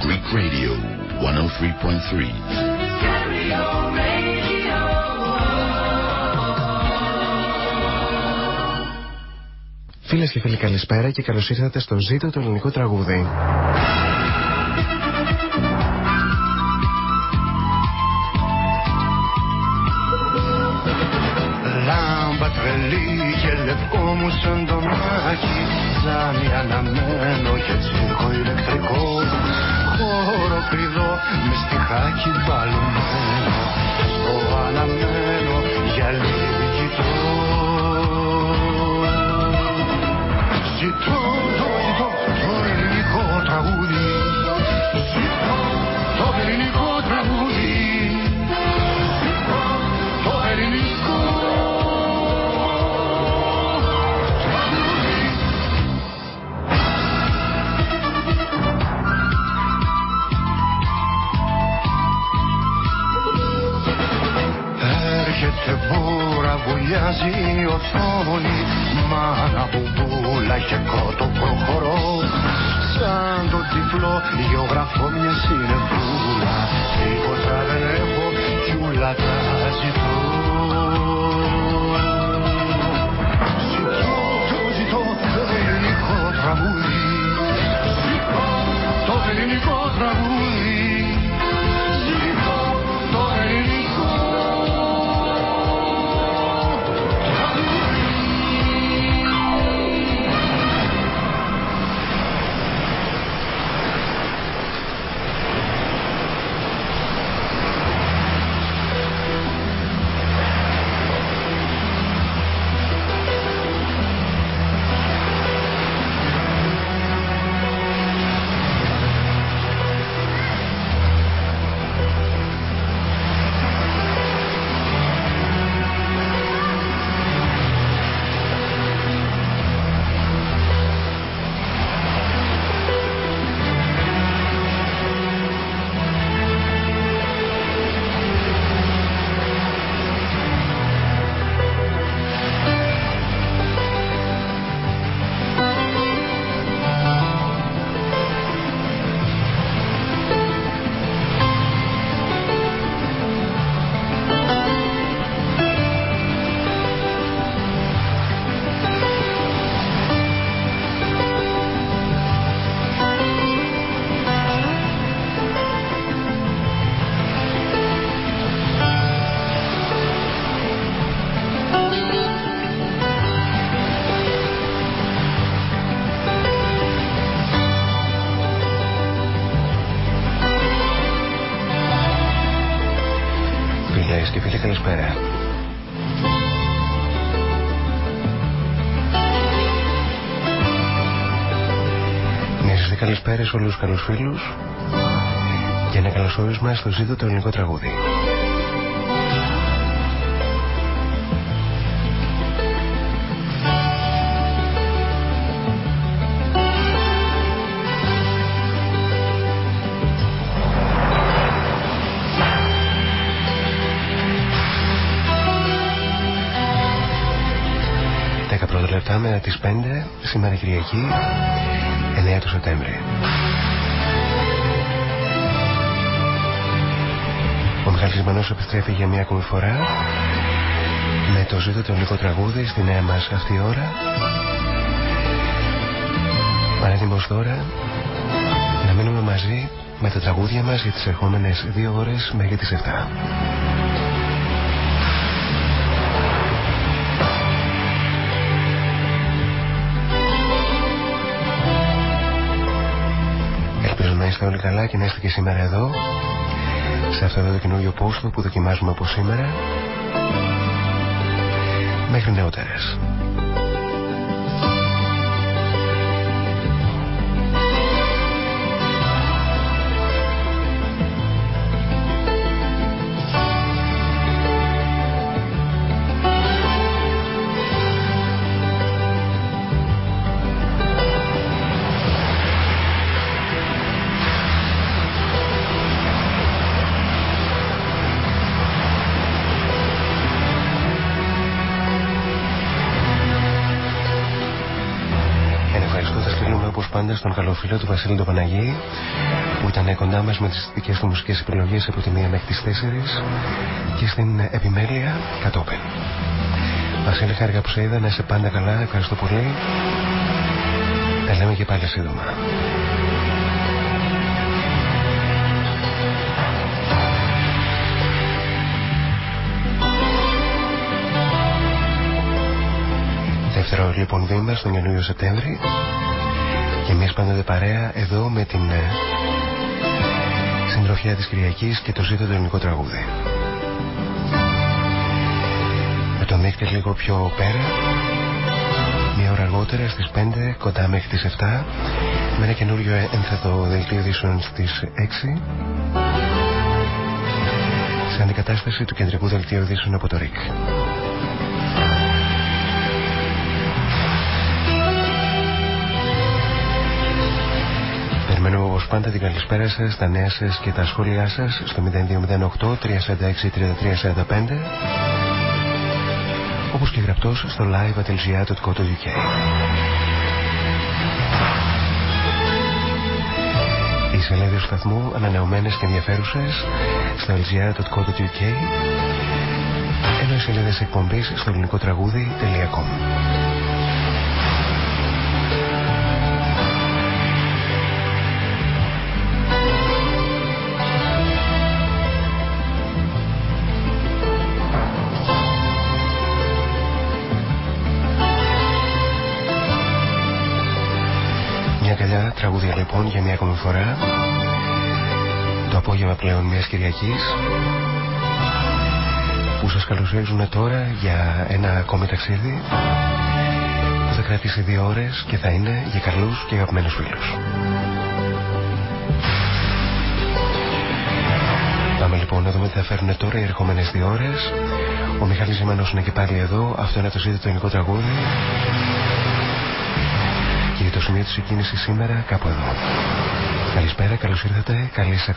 Greek Radio 103.3. Φίλες και φίλοι, καλησπέρα και καλώς ήρθατε στο Ζήτο το ελληνικό τραγούδι. Λάμπα τρελή και λευκό μου σαν το μάκι Ζάνι αναμένο και τσίρκο ηλεκτρικό Χώρο πηδό με στιχάκι μπαλωμένο Στο αναμένο για λίγη Ζητώ, το ζητώ, μπούρα, βουλιάζει η οθόνη Μάνα μπουμπούλα και κότο προχωρώ. Σαν το τυφλό γεωγραφώ μια συνεφούλα Τίποτα δεν έχω κι ούλα τα ζητώ. Ζητώ, το ζητώ το ελληνικό τραγούδι. Ζητώ το ελληνικό τραγούδι καλησπέρα σε όλους τους καλούς φίλους και ένα καλωσόρισμα στο ζήτο το ελληνικό τραγούδι. Δέκα πρώτα λεπτά μετά τις 5 σήμερα Κυριακή 9 του Σεπτέμβρη. Ο Μιχάλης Ισμανός επιστρέφει για μια ακόμη φορά με το ζήτο το ελληνικό τραγούδι στη νέα μας αυτή ώρα. Πανέτοιμος τώρα να μείνουμε μαζί με τα τραγούδια μας για τις ερχόμενες δύο ώρες μέχρι τις 7. Ελπίζω να είστε όλοι καλά και να είστε και σήμερα εδώ σε αυτό εδώ το καινούριο πόστο που δοκιμάζουμε από σήμερα μέχρι νεότερες. Στον καλό φίλο του Βασίλη τον Παναγί που ήταν κοντά μας με τις δικές του μουσικές επιλογές από τη μία μέχρι τις 4 και στην επιμέλεια κατόπιν. Βασίλη χάρηκα που σε είδα, να είσαι πάντα καλά, ευχαριστώ πολύ. Τα λέμε και πάλι σύντομα. Δεύτερο λοιπόν βήμα στον Ιανουάριο Σεπτέμβρη και εμείς πάντοτε παρέα εδώ με την ε, συντροφιά της Κυριακής και το ζήτο το ελληνικό τραγούδι. Με τον δείχτη λίγο πιο πέρα, μία ώρα αργότερα στις 5, κοντά μέχρι τις 7, με ένα καινούριο ένθετο δελτίο ειδήσεων στις 6, σε αντικατάσταση του κεντρικού δελτίου ειδήσεων από το ΡΙΚ. Πάντα την καλησπέρα σας, τα νέα σας και τα σχόλιά σας στο 0208 346 3345 όπως και γραπτός στο live.lgr.co.uk Οι σελίδες του σταθμού ανανεωμένες και ενδιαφέρουσες στο lgr.co.uk ενώ οι σελίδες εκπομπής στο ελληνικό τραγούδι.com λοιπόν για μια ακόμη φορά το απόγευμα πλέον μιας Κυριακής που σας καλωσορίζουμε τώρα για ένα ακόμη ταξίδι που θα κρατήσει δύο ώρες και θα είναι για καλούς και αγαπημένους φίλους. Πάμε λοιπόν να δούμε τι θα φέρουν τώρα οι ερχόμενες δύο ώρες. Ο Μιχάλης Ζημανός είναι και πάλι εδώ. Αυτό είναι το ζήτητο το ελληνικό τραγούδι και το σημείο της εκκίνησης σήμερα κάπου εδώ. Καλησπέρα, καλώς ήρθατε, καλή σας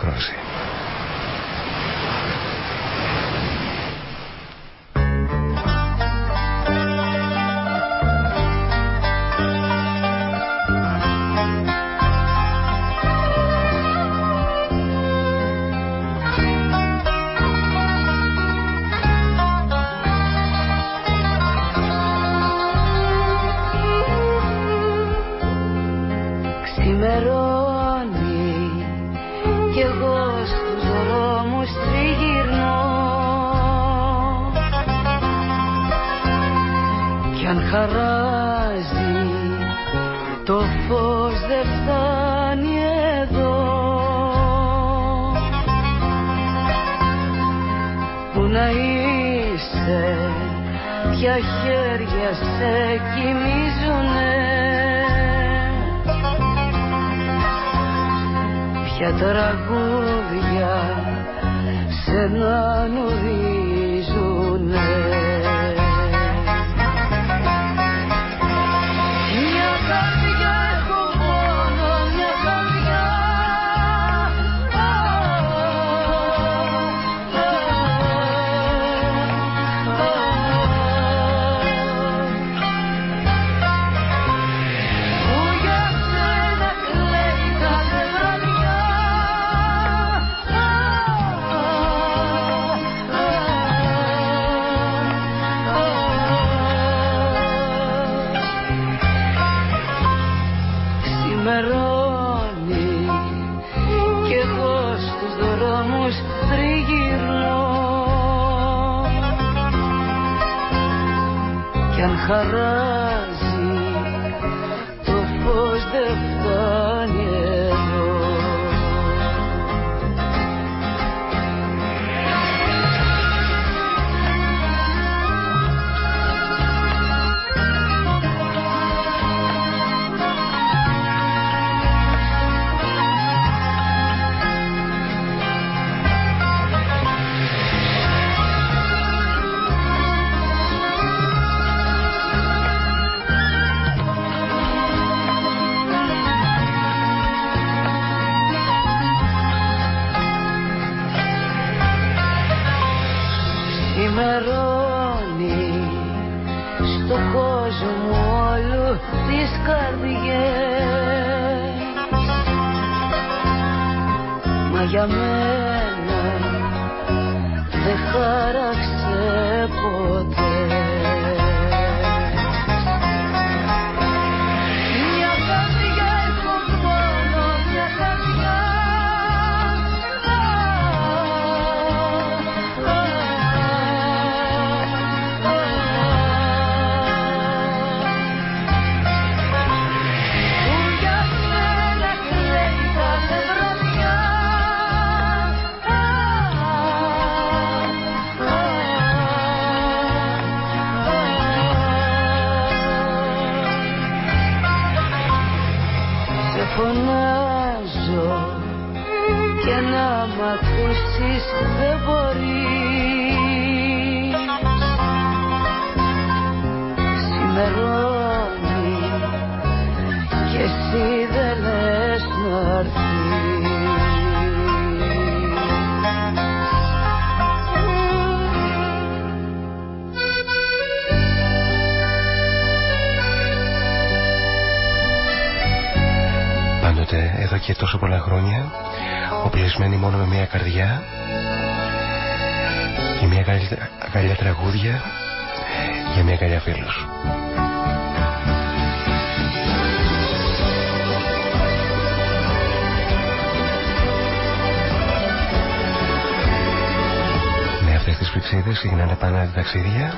ταξίδια.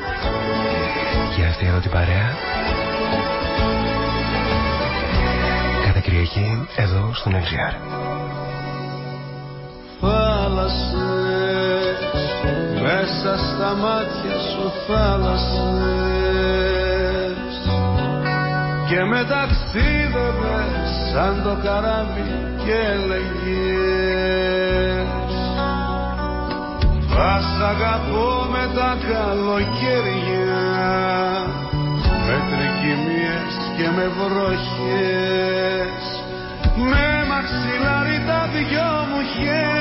Και αυτή εδώ την παρέα. Κυριακή εδώ στον LGR. Θάλασσες μέσα στα μάτια σου θάλασσες. Και με ταξίδευες σαν το καράβι και έλεγες Θα σ' αγαπώ με τα καλοκαίρια. Με τρικυμίες και με βροχές. Με μαξιλάρι τα δυο μου χέρια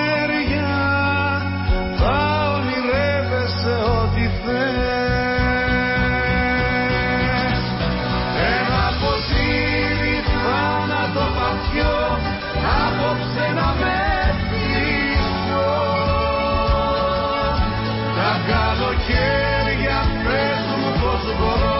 καλοκαίρια πες μου πως μπορώ μάτια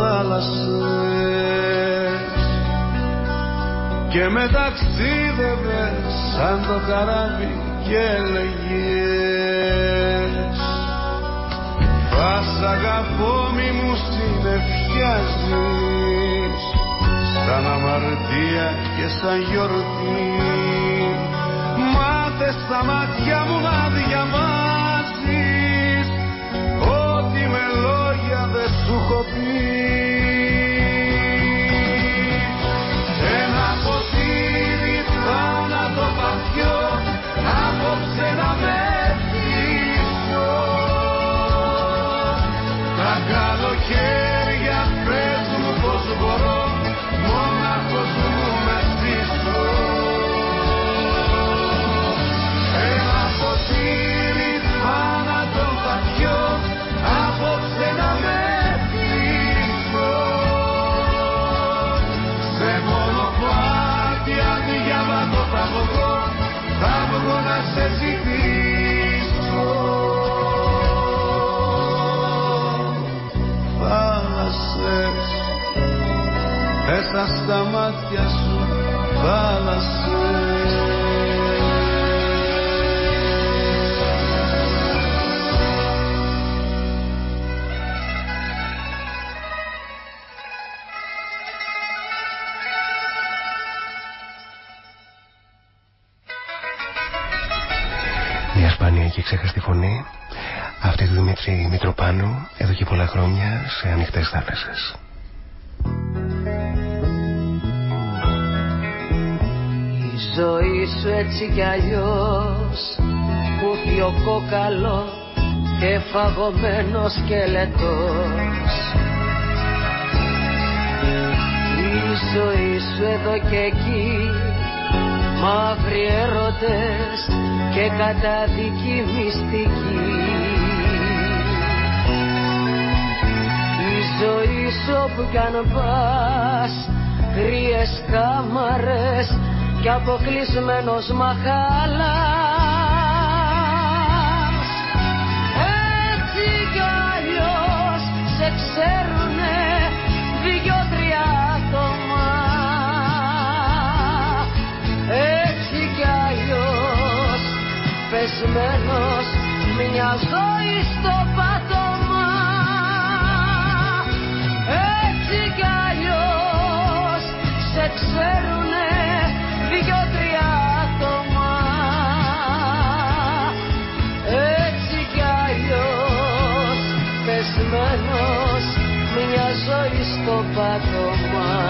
θάλασσες. Και με ταξίδευες σαν το καράβι και έλεγες Θα σ' αγαπώ μη μου συνεφιάζεις σαν αμαρτία και σαν γιορτή. Μάθε στα μάτια μου να διαβάσεις ό,τι με λόγια δεν σου έχω πει μέσα στα μάτια σου. Μια σπάνια και ξέχαστη φωνή αυτή του Δημήτρη Μητροπάνου εδώ και πολλά χρόνια σε ανοιχτές θάλασσες. Σου έτσι κι αλλιώς. Που ο κόκαλος και φαγωμένος σκελετός. Η ζωή σου εδώ και εκεί μαύροι έρωτες και καταδική μυστική. Η ζωή σου όπου κι αν πας κρύες κάμαρες κι αποκλεισμένος μαχάλας. Έτσι κι αλλιώς σε ξέρουνε δυο-τρία άτομα. Έτσι κι αλλιώς πεσμένος μιας ζωής στο στο πάτωμα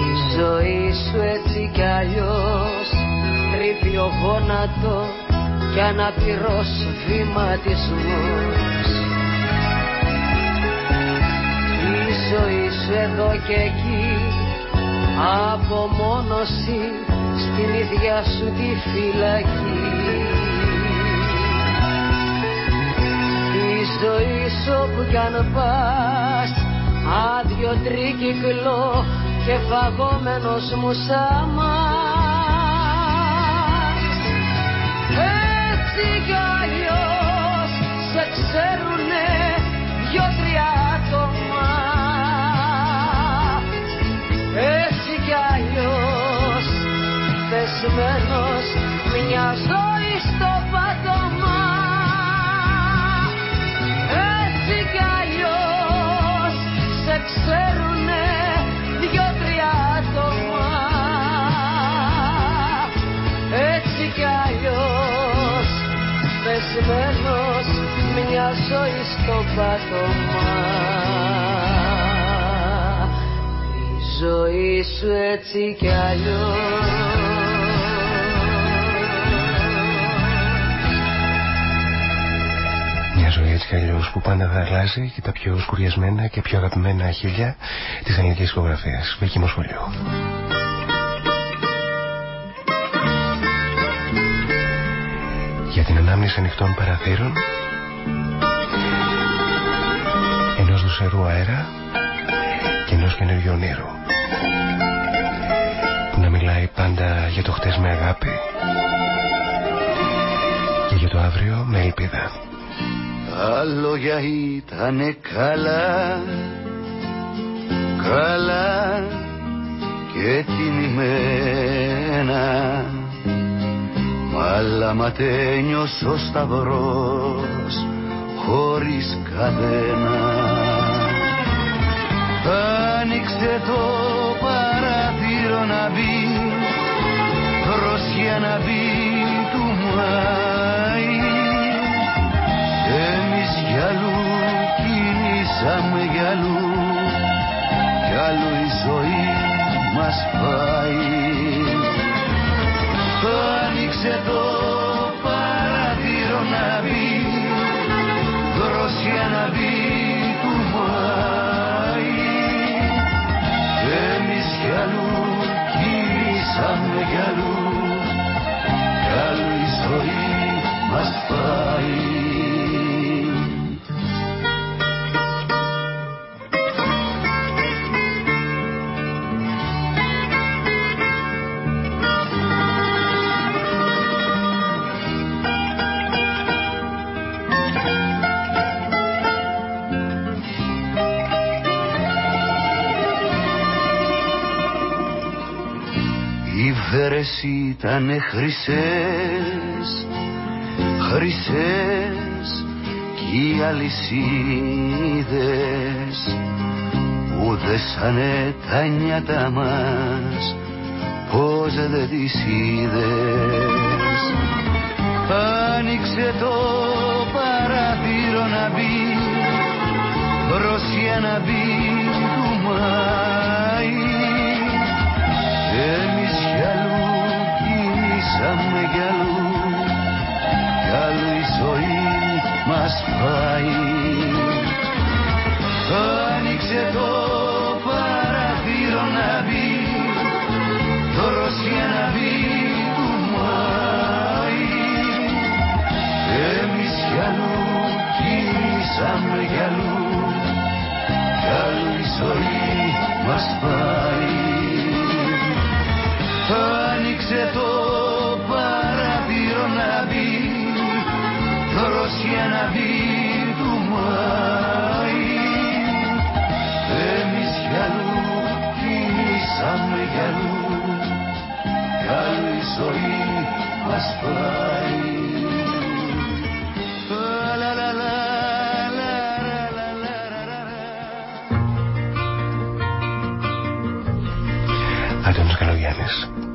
Η ζωή σου έτσι κι αλλιώς τρύπει ο γόνατος κι αναπηρός βηματισμός. Η ζωή σου εδώ και εκεί απομόνωση στην ίδια σου τη φυλακή. Η ζωή σου όπου κι αν πας άδειο τρίκυκλο και φαγόμενος μου σαμάς. Έτσι κι αλλιώς σε ξέρουνε πεσμένος μια ζωή στο πάτωμα. Έτσι κι αλλιώς σε ξέρουνε δυο-τρία άτομα. Έτσι κι αλλιώς πεσμένος μια ζωή στο πάτωμα. Η ζωή σου έτσι κι αλλιώς έτσι κι αλλιώς που πάντα θα αλλάζει και τα πιο σκουριασμένα και πιο αγαπημένα χίλια της ελληνικής δισκογραφίας. Βίκυμο σχολείο. Για την ανάμνηση ανοιχτών παραθύρων ενός δουσερού αέρα και ενός καινούριου ονείρου που να μιλάει πάντα για το χτες με αγάπη και για το αύριο με ελπίδα. Τα λόγια ήτανε καλά Καλά και τιμημένα. Μ' ματένιος ο σταυρός χωρίς καδένα βέρες ήτανε χρυσές, χρυσές οι αλυσίδες που δέσανε τα νιάτα μας πως δεν τις είδες. Άνοιξε το παράθυρο να μπει δροσιά να μπει του Μάη κινήσαμε κι αλλού. Κι αλλού η ζωή μας πάει Άνοιξε το παράθυρο να μπει. Δροσιά να μπει του Μάη. Εμείς κι αλλού κινήσαμε κι αλλού. Κι αλλού η ζωή μας πάει Άνοιξε το نبی دومایی Εμείς γυαλού κινήσαμε γυαλού Καλή ζωή μας πλάει Αντώνης Καλογιάννης.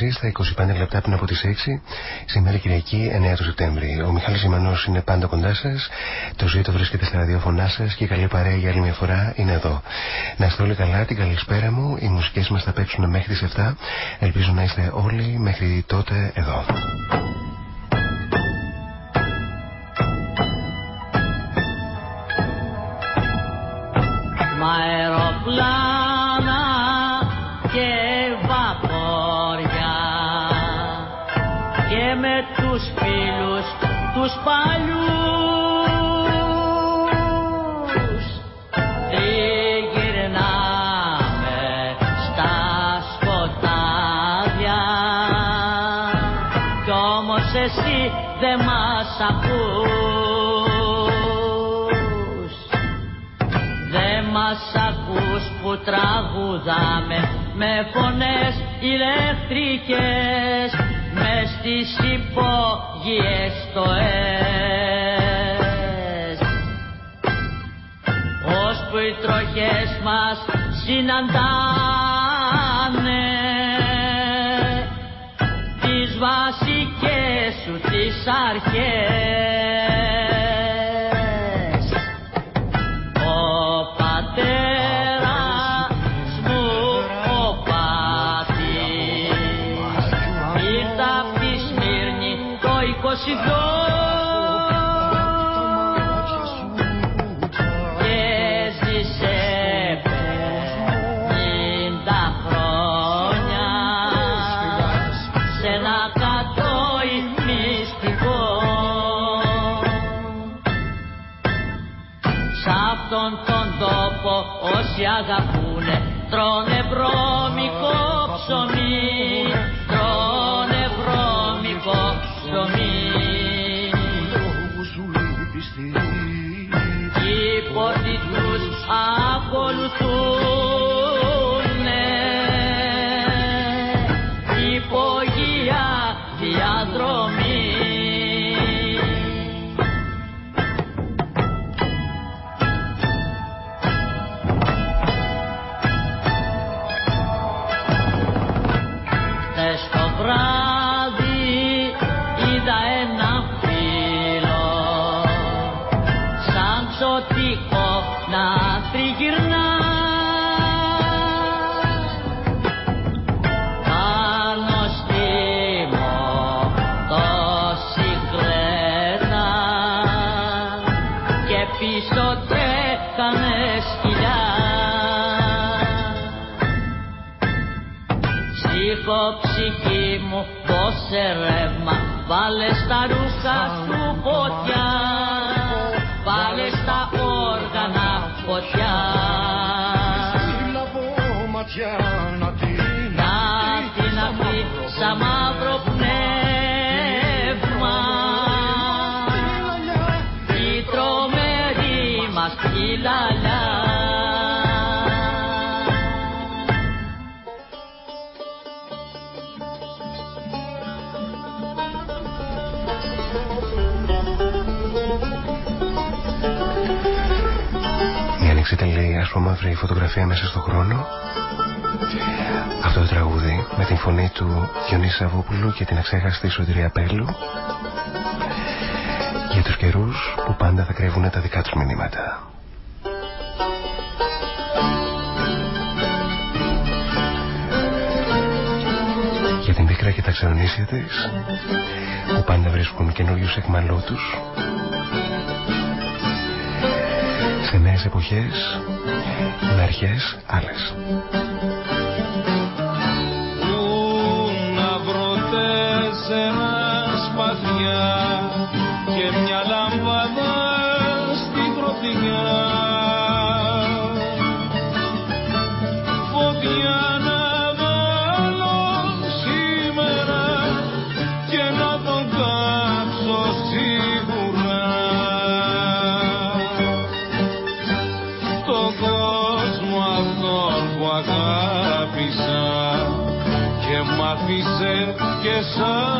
Λοιπόν και πάλι μαζί στα 25 λεπτά πριν από τις 6, σήμερα Κυριακή 9 του Σεπτέμβρη. Ο Μιχάλης Ιμανός είναι πάντα κοντά σας, το ζήτο βρίσκεται στα ραδιόφωνά σας και η καλή παρέα για άλλη μια φορά είναι εδώ. Να είστε όλοι καλά, την καλησπέρα μου. Οι μουσικές μας θα παίξουν μέχρι τις 7. Ελπίζω να είστε όλοι μέχρι τότε εδώ. τρώνε βρώμικο Σε ρεύμα Βάλε στα ρούχα λέει ασπρομαύρη φωτογραφία μέσα στον χρόνο. Αυτό το τραγούδι με την φωνή του Διονύση Σαββόπουλου και την εξέχαστη Σωτηρία Πέλου για τους καιρούς που πάντα θα κρύβουν τα δικά τους μηνύματα. Για την πίκρα και τα ξενονίσια της που πάντα βρίσκουν καινούριους εκμαλώτους νέες εποχές με αρχές άλλες. Πού να βρω τέσσερα σπαθιά και μια και σ'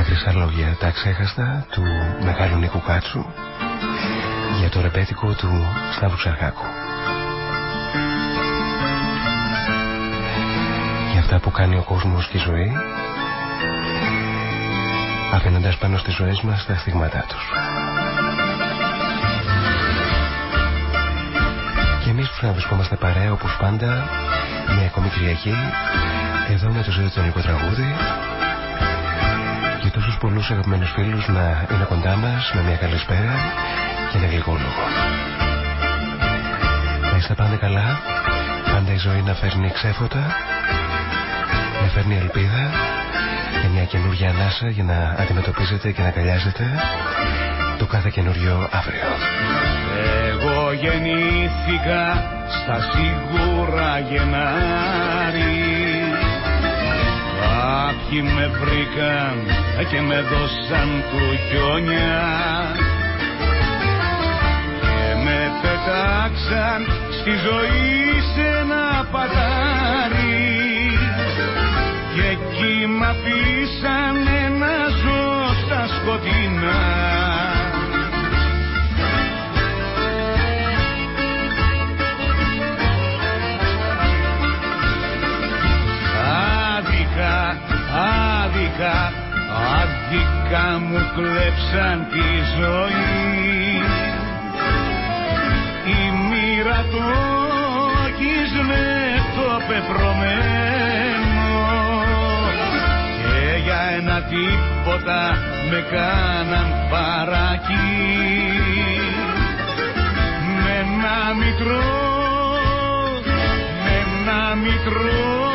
Τα χρυσά λόγια τα ξέχαστα του μεγάλου Νίκου Κάτσου για το ρεπέτικο του Σταύρου Ξαρχάκου. Για αυτά που κάνει ο κόσμος και η ζωή αφήνοντας πάνω στις ζωές μας τα στιγμάτά τους. Και εμείς που να βρισκόμαστε παρέα όπως πάντα μια ακόμη Κυριακή εδώ με το ζωή του Νίκο Τραγούδι και τόσους πολλούς αγαπημένους φίλους να είναι κοντά μας με μια καλησπέρα και ένα γλυκό λόγο. Να είστε πάντα καλά, πάντα η ζωή να φέρνει ξέφωτα, να φέρνει ελπίδα και μια καινούργια ανάσα για να αντιμετωπίζετε και να καλιάζετε το κάθε καινούριο αύριο. Εγώ γεννήθηκα στα σίγουρα Γενάρη Κάποιοι με βρήκαν και με δώσαν κουκιόνια. Και με πετάξαν στη ζωή σε ένα πατάρι. Και εκεί μ' αφήσαν να ζω στα σκοτεινά άδικα, άδικα μου κλέψαν τη ζωή. Η μοίρα του με το πεπρωμένο. Και για ένα τίποτα με κάναν παρακεί με ένα μητρό με ένα μητρό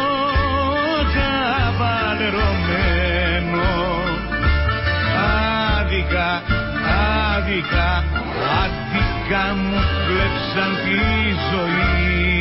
ξαβαλερωμένο άδικα, άδικα, άδικα μου κλέψαν τη ζωή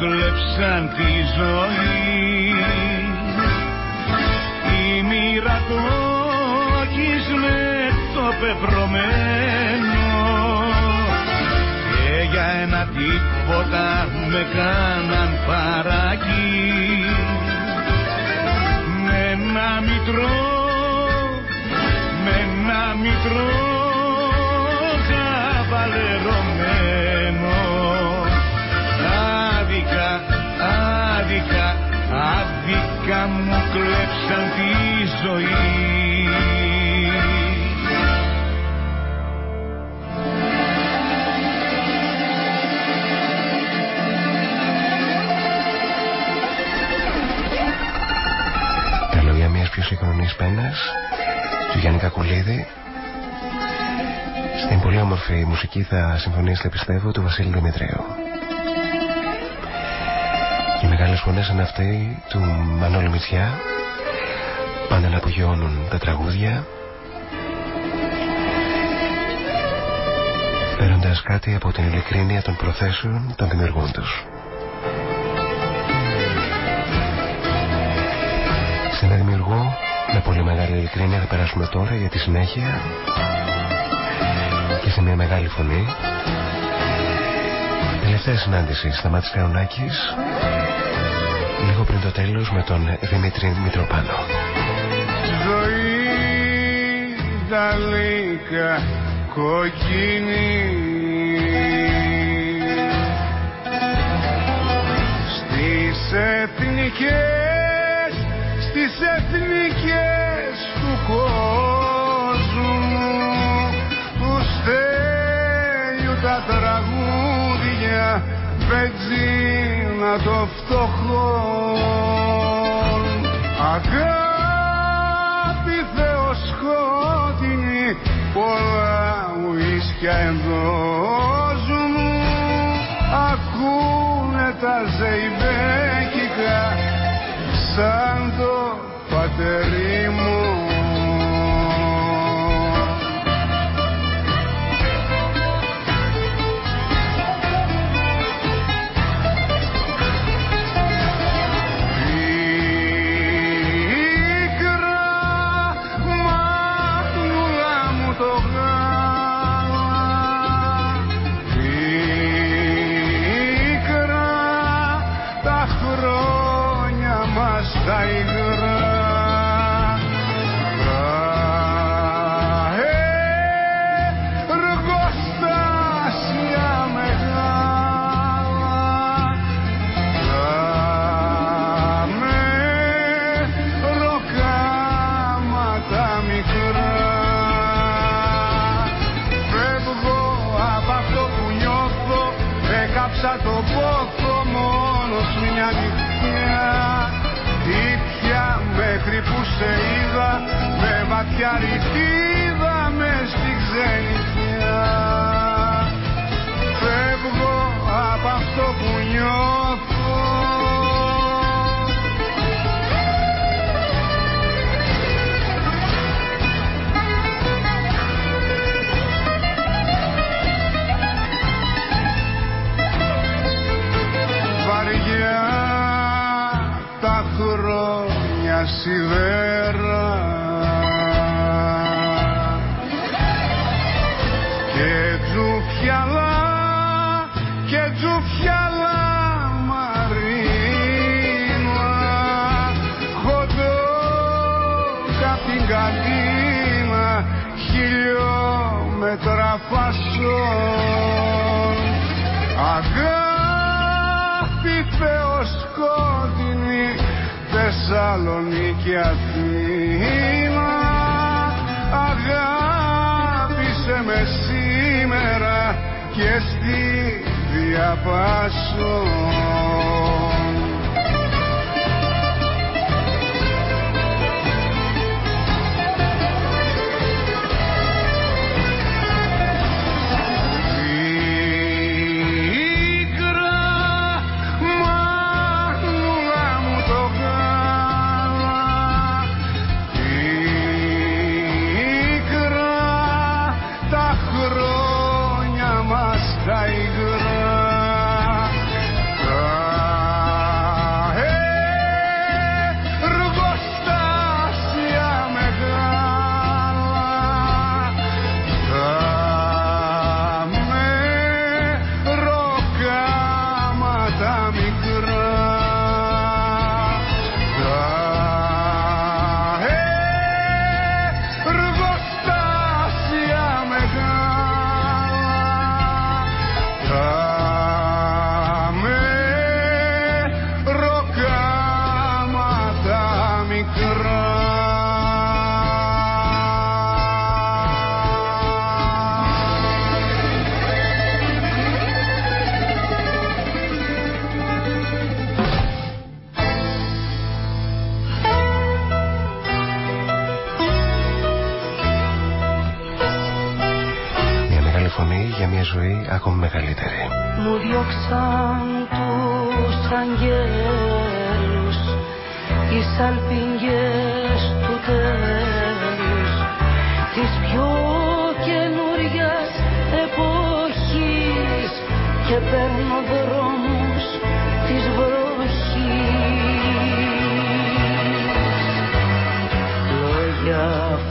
κλέψαν τη ζωή. Η μοίρα με το πεπρωμένο. Και για ένα τίποτα με κάναν παρακεί με ένα μητρό με ένα μητρό άδικα μου κλέψαν τη ζωή. Πιο σύγχρονης πένας του Γιάννη Κακουλίδη. Στην πολύ όμορφη μουσική θα συμφωνήσετε πιστεύω του Βασίλη Δημητρίου. οι μεγάλες φωνές είναι αυτοί του Μανώλη Μητσιά πάντα να απογειώνουν τα τραγούδια. Φέροντας κάτι από την ειλικρίνεια των προθέσεων των δημιουργών τους. σε ένα δημιουργό με πολύ μεγάλη ειλικρίνεια θα περάσουμε τώρα για τη συνέχεια και σε μια μεγάλη φωνή. Τελευταία συνάντηση στα μάτια Καρονάκης λίγο πριν το τέλος με τον Δημήτρη Μητροπάνο. Ζωή δαλίκα κοκκίνη. Στις εθνικές στις εθνικές του κόσμου τους στέλιου τα τραγούδια να το φτωχόν αγάπη θεοσκότεινη πολλά ουίσκια ενδόζουν ακούνε τα ζεϊμπέκικα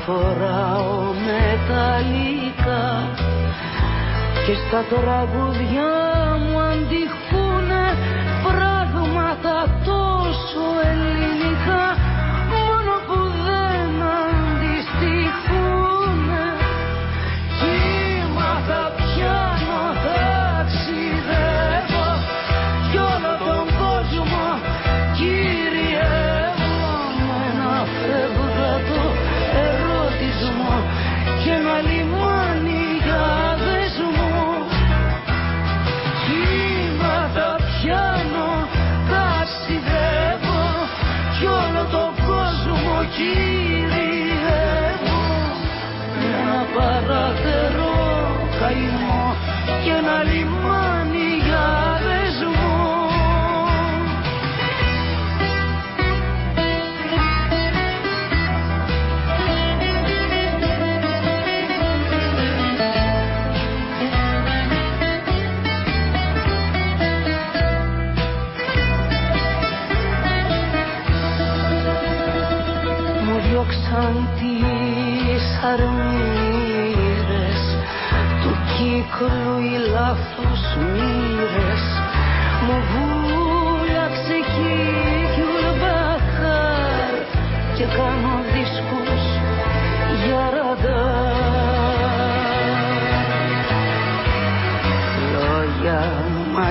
φοράω μεταλλικά και στα τραγουδιά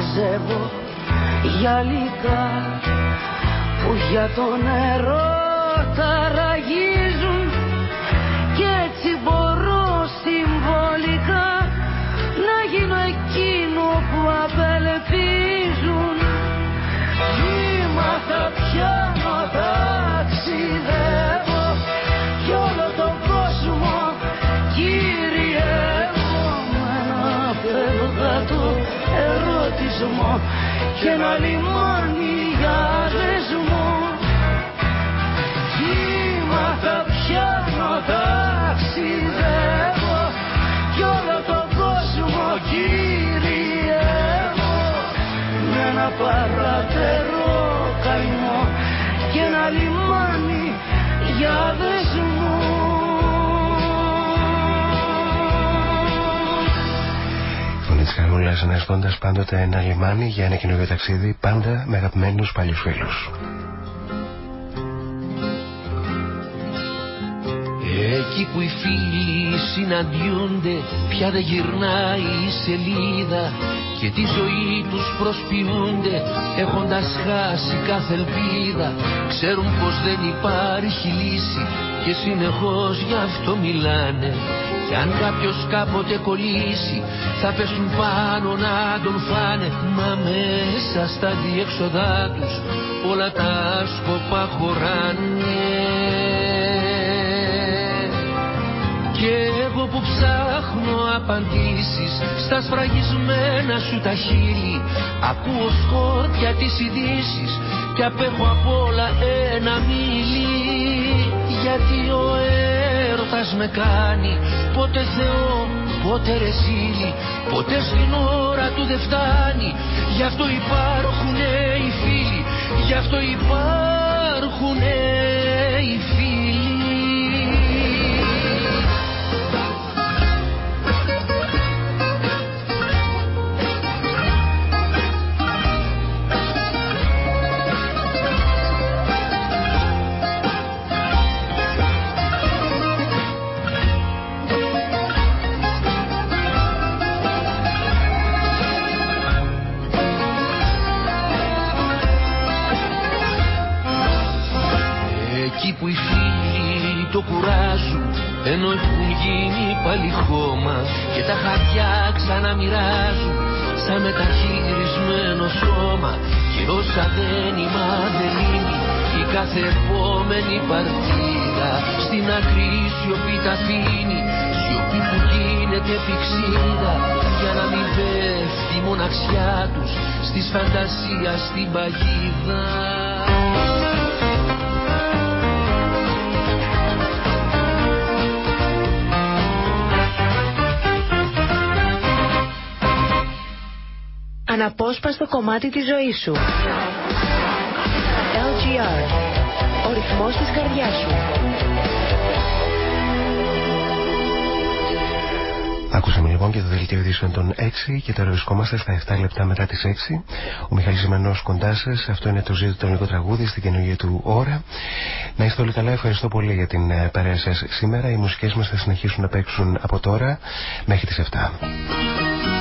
μαζεύω γυαλικά που για το νερό ερώτησμο και ένα λιμάνι για δεσμό κύματα πιάνω ταξιδεύω κι όλο τον κόσμο κυριεύω. Με ένα παρατερό καημό και ένα λιμάνι για δεσμό Φωνή τη Χαρούλα αναζητώντα πάντοτε ένα λιμάνι για ένα καινούριο ταξίδι, πάντα με αγαπημένους παλιούς φίλους. Εκεί που οι φίλοι συναντιούνται πια δεν γυρνάει η σελίδα και τη ζωή τους προσποιούνται έχοντας χάσει κάθε ελπίδα. Ξέρουν πως δεν υπάρχει λύση και συνεχώς γι' αυτό μιλάνε. Και αν κάποιος κάποτε κολλήσει θα πέσουν πάνω να τον φάνε. Μα μέσα στα διέξοδά τους όλα τα σκοπά χωράνε και εγώ που ψάχνω απαντήσεις στα σφραγισμένα σου τα χείλη Ακούω σκόρπια τις ειδήσεις και απέχω απ' όλα ένα μίλι. Γιατί ο έρωτας με κάνει πότε Θεό πότε ρεσίλι Ποτέ στην ώρα του δεν φτάνει Γι' αυτό υπάρχουνε οι φίλοι Γι' αυτό υπάρχουνε οι φίλοι ενώ έχουν γίνει πάλι χώμα και τα χαρτιά ξαναμοιράζουν σαν μεταχειρισμένο σώμα. Και όσα δεν είμαι δεν είναι η κάθε επόμενη παρτίδα. Στην άκρη σιωπή τα αφήνει σιωπή που γίνει γίνεται πηξίδα. Για να μην πέφτει η μοναξιά τους στις φαντασία στην παγίδα Αναπόσπαστο κομμάτι της ζωής σου. LGR. Ο ρυθμός της καρδιάς σου. Ακούσαμε λοιπόν και το δελτίο ειδήσεων των 6 και τώρα βρισκόμαστε στα 7 λεπτά μετά τις 6. Ο Μιχάλης Ζημανός κοντάς σας. Αυτό είναι το ζήτο το ελληνικό τραγούδι στην καινούργια του ώρα. Να είστε όλοι καλά. Ευχαριστώ πολύ για την ε, παρέα σας σήμερα. Οι μουσικές μας θα συνεχίσουν να παίξουν από τώρα μέχρι τις 7.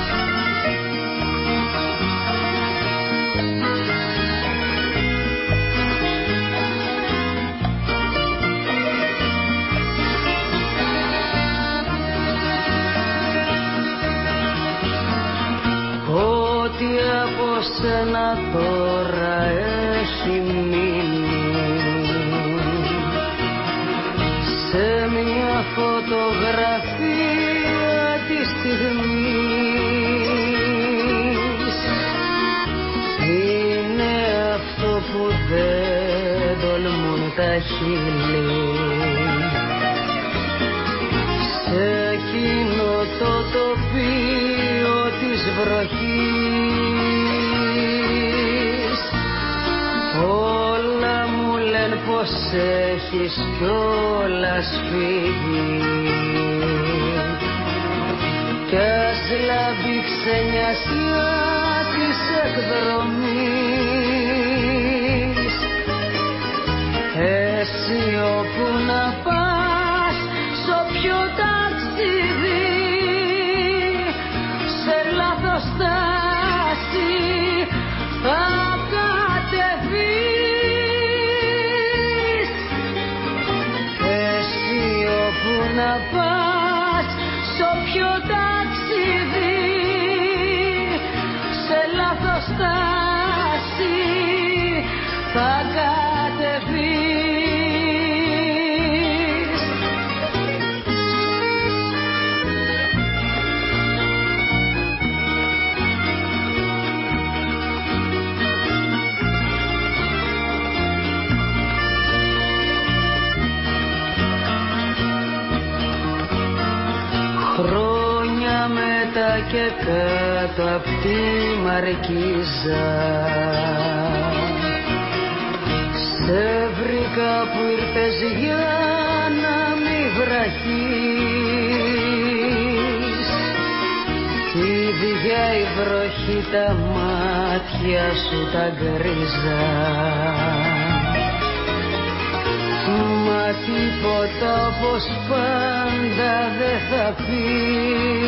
Σένα τώρα έχει μείνει. Σε μια φωτογραφία της στιγμής. Είναι αυτό που δεν τολμούν τα χείλη. Σε εκείνο το τοπίο πως έχεις κιόλας φύγει. Κι ας λάβει ξενιασιά της εκδρομής κάτω απ' τη μαρκίζα. Σε βρήκα που ήρθες για να μη βραχείς. Ίδια η βροχή τα μάτια σου τα γκρίζα. Μα τίποτα όπως πάντα δεν θα πεις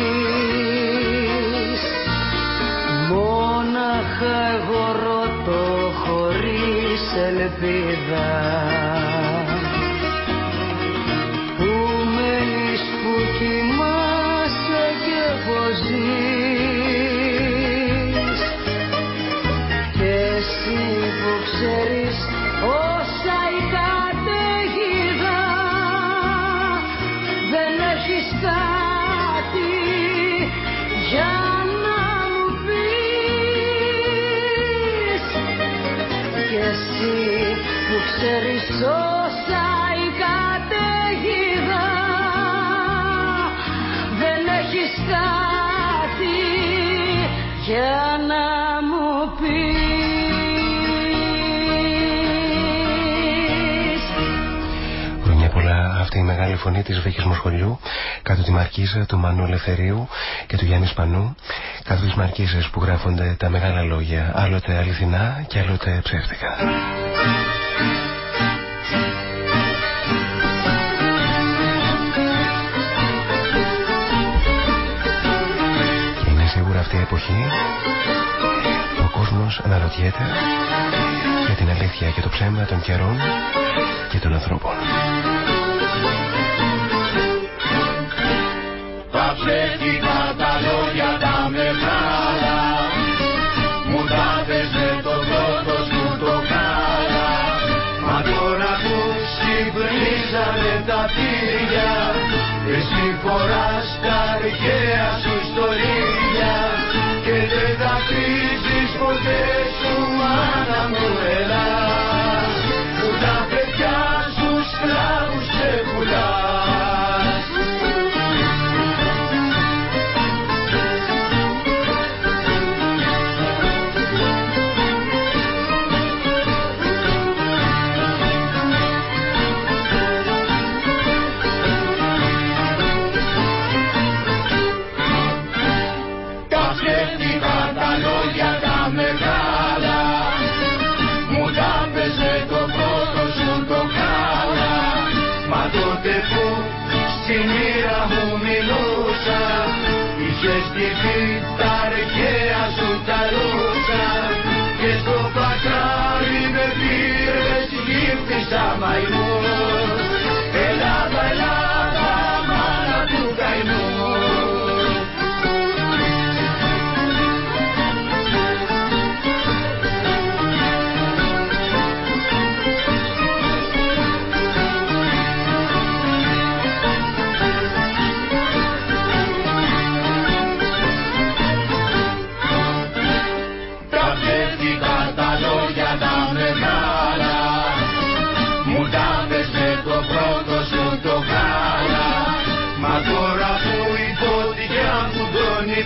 Μόναχα εγώ ρωτώ χωρίς ελπίδα. Πού μένεις που κοιμάσαι αυτή η μεγάλη φωνή της Βίκης Μοσχολιού κάτω τη μαρκίζα του Μανού Ελευθερίου και του Γιάννη Σπανού κάτω τις μαρκίζες που γράφονται τα μεγάλα λόγια άλλοτε αληθινά και άλλοτε ψεύτικα αυτή η εποχή ο κόσμος αναρωτιέται για την αλήθεια και το ψέμα των καιρών και των ανθρώπων. Ψεύτικα τα λόγια τα μεγάλα. Μου τα με το πρώτο σου το κάλα μα τώρα που ξυπνήσανε τα τύρια Εσύ φοράς τα αρχαία σου στολίδια και δεν θα κρίζεις ποτέ Συνταρχέα σου τα λούσα και στο πακράρι με πήρες γύφτησα μαϊμούνα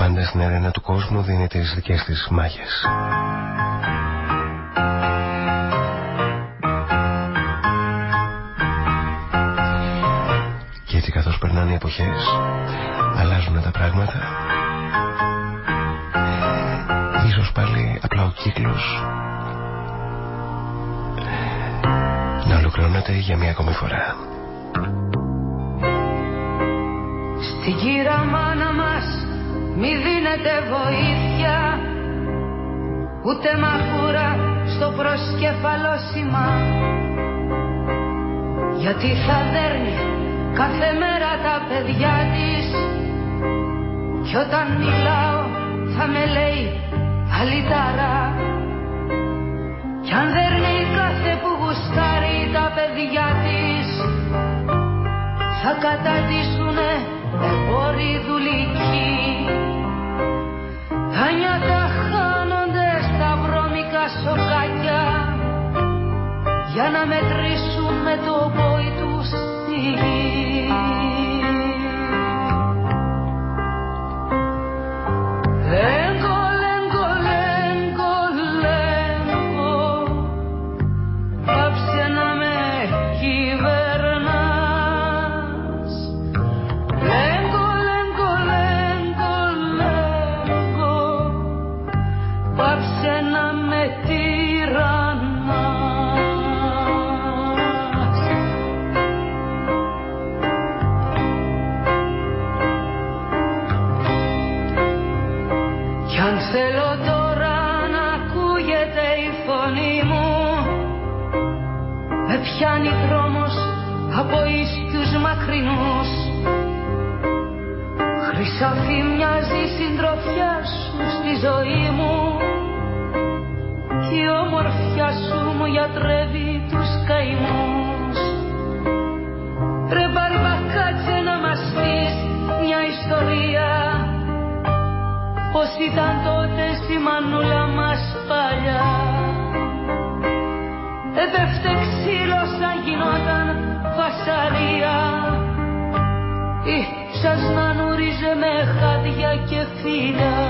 στην αρένα του κόσμου δίνει τις δικές της μάχες. Και έτσι καθώς περνάνε οι εποχές αλλάζουν τα πράγματα ίσως πάλι απλά ο κύκλος να ολοκληρώνεται για μια ακόμη φορά. Στην κύρα μάνα μας μη δίνετε βοήθεια Ούτε μαχούρα στο προσκεφαλόσημα Γιατί θα δέρνει κάθε μέρα τα παιδιά της. Κι όταν μιλάω θα με λέει αλυταρά. Κι αν δέρνει κάθε που γουστάρει τα παιδιά της Θα καταντήσουνε εμπόροι δουλικοί για να μετρήσουν με το πόη τους τη γη. Μου γιατρεύει τους καημούς. Ρε μπαρμπα κάτσε να μας πεις μια ιστορία. Πως ήταν τότε στη μανούλα μας παλιά. Έπεφτε ξύλο σαν γινόταν φασαρία. Σας να νουρίζε με χάδια και φύλλα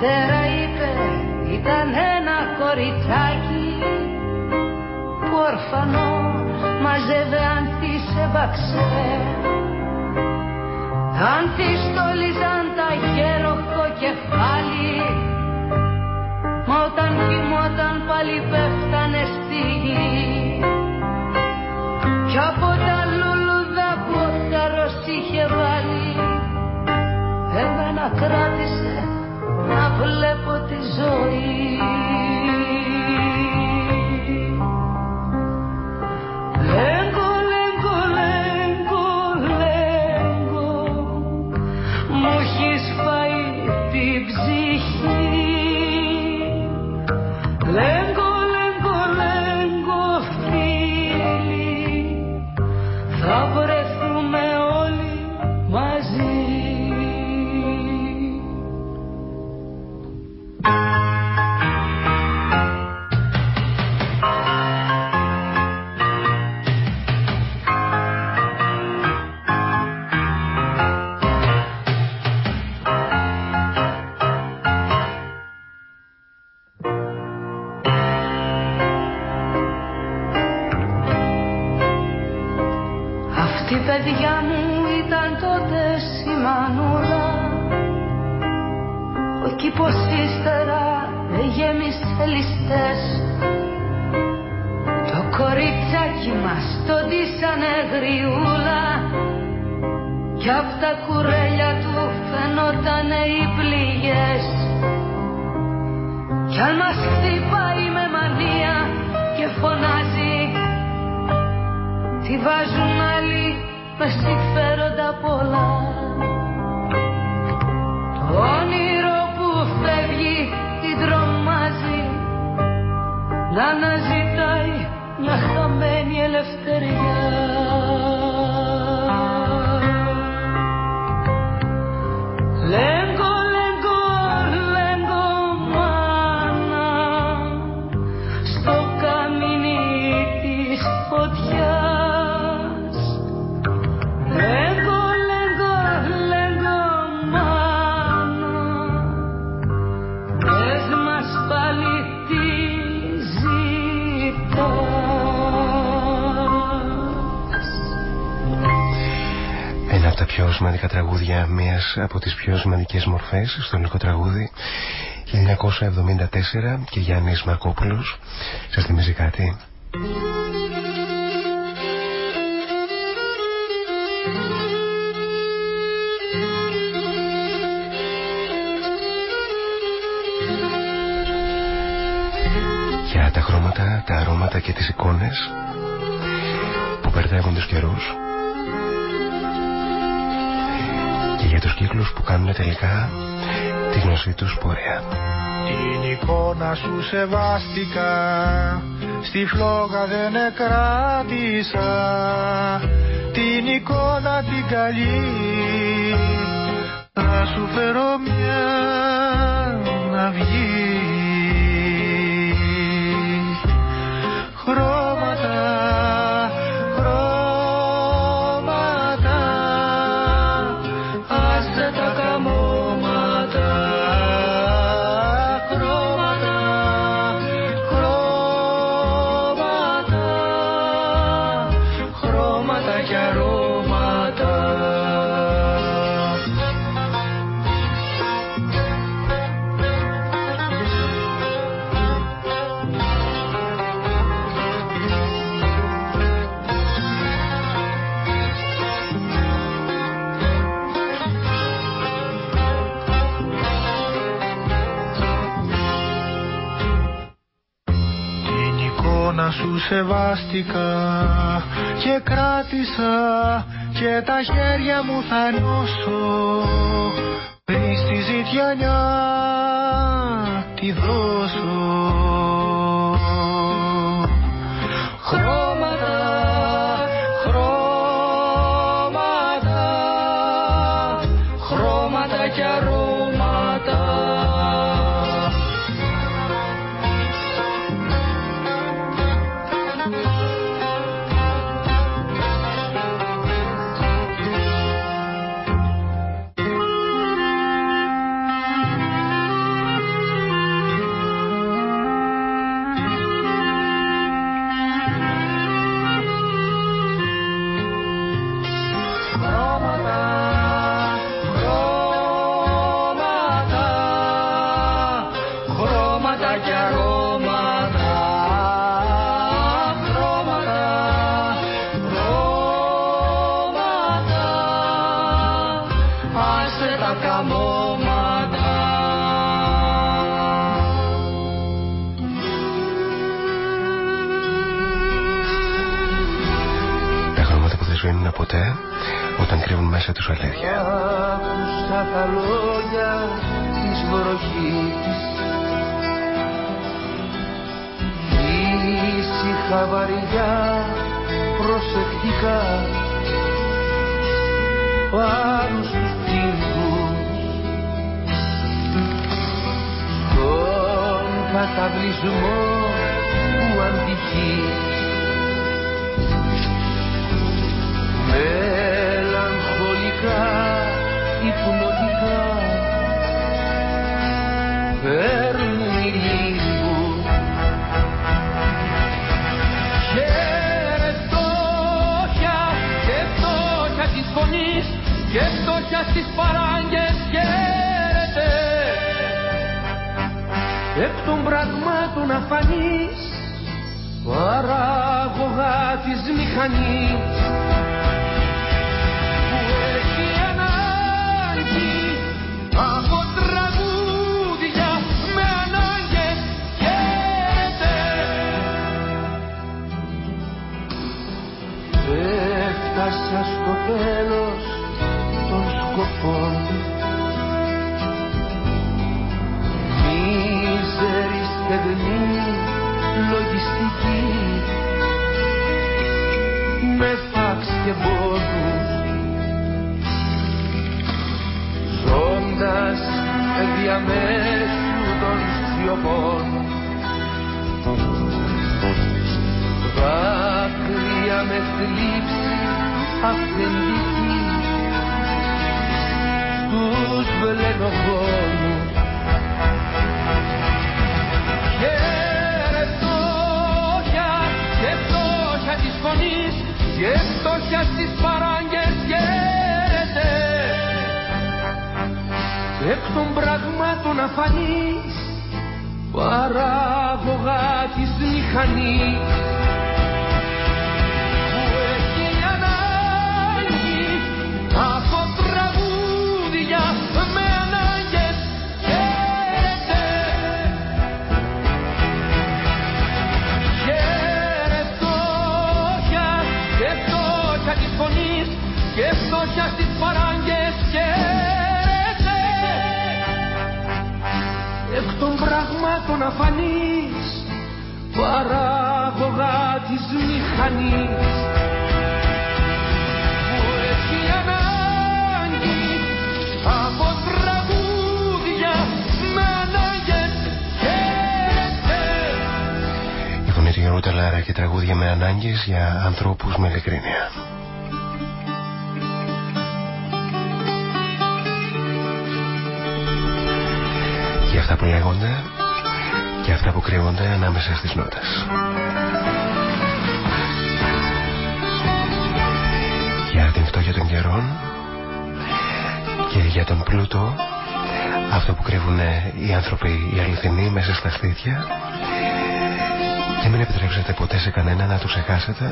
Μητέρα είπε ήταν ένα κοριτσάκι που ορφανός μαζεύε αν της έμπαξε αν της στόλιζαν τα γέροχο κεφάλι μα όταν κοιμόταν πάλι πέφτανε στη γη. Κι από τα λουλούδα που ο θέρος είχε βάλει εμένα κράτησε να βλέπω τη ζωή από τις πιο σημαντικές μορφές στο ελληνικό τραγούδι 1974 και Γιάννης Μαρκόπουλος. Σας θυμίζει κάτι; Για τα χρώματα, τα αρώματα και τις εικόνες που μπερδεύουν τους καιρούς κύκλους που κάνουν τελικά τη γνωσή τους πορεία. Την εικόνα σου σεβάστηκα Στη φλόγα δεν εκράτησα Την εικόνα την καλή Θα σου φέρω μια να σου σεβάστηκα και κράτησα και τα χέρια μου θα νιώσω πριν στη ζητιανιά τη δώσω. λοιπόν Μίζερη στεγνή λογιστική. You. κρύβονται ανάμεσα στις νότες. Για την φτώχεια των καιρών και για τον πλούτο αυτό που κρύβουν οι άνθρωποι οι αληθινοί μέσα στα στήθια και μην επιτρέψετε ποτέ σε κανένα να τους ξεχάσετε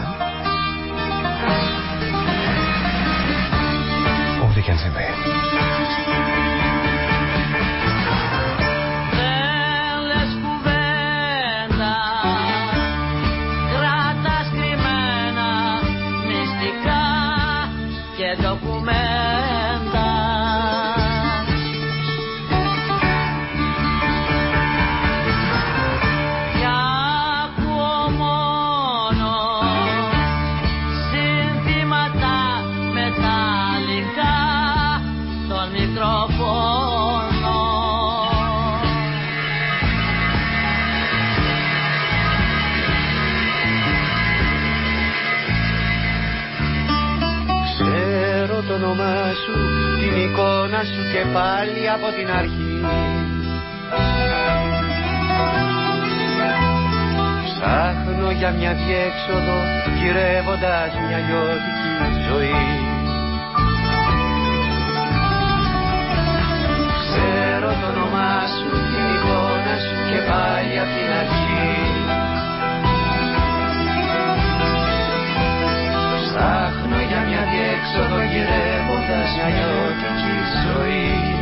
γυρεύοντας μια λιώτικη ζωή. Ξέρω το όνομά σου, την εικόνα σου και πάλι απ' την αρχή. Ψάχνω για μια διέξοδο γυρεύοντας μια λιώτικη ζωή.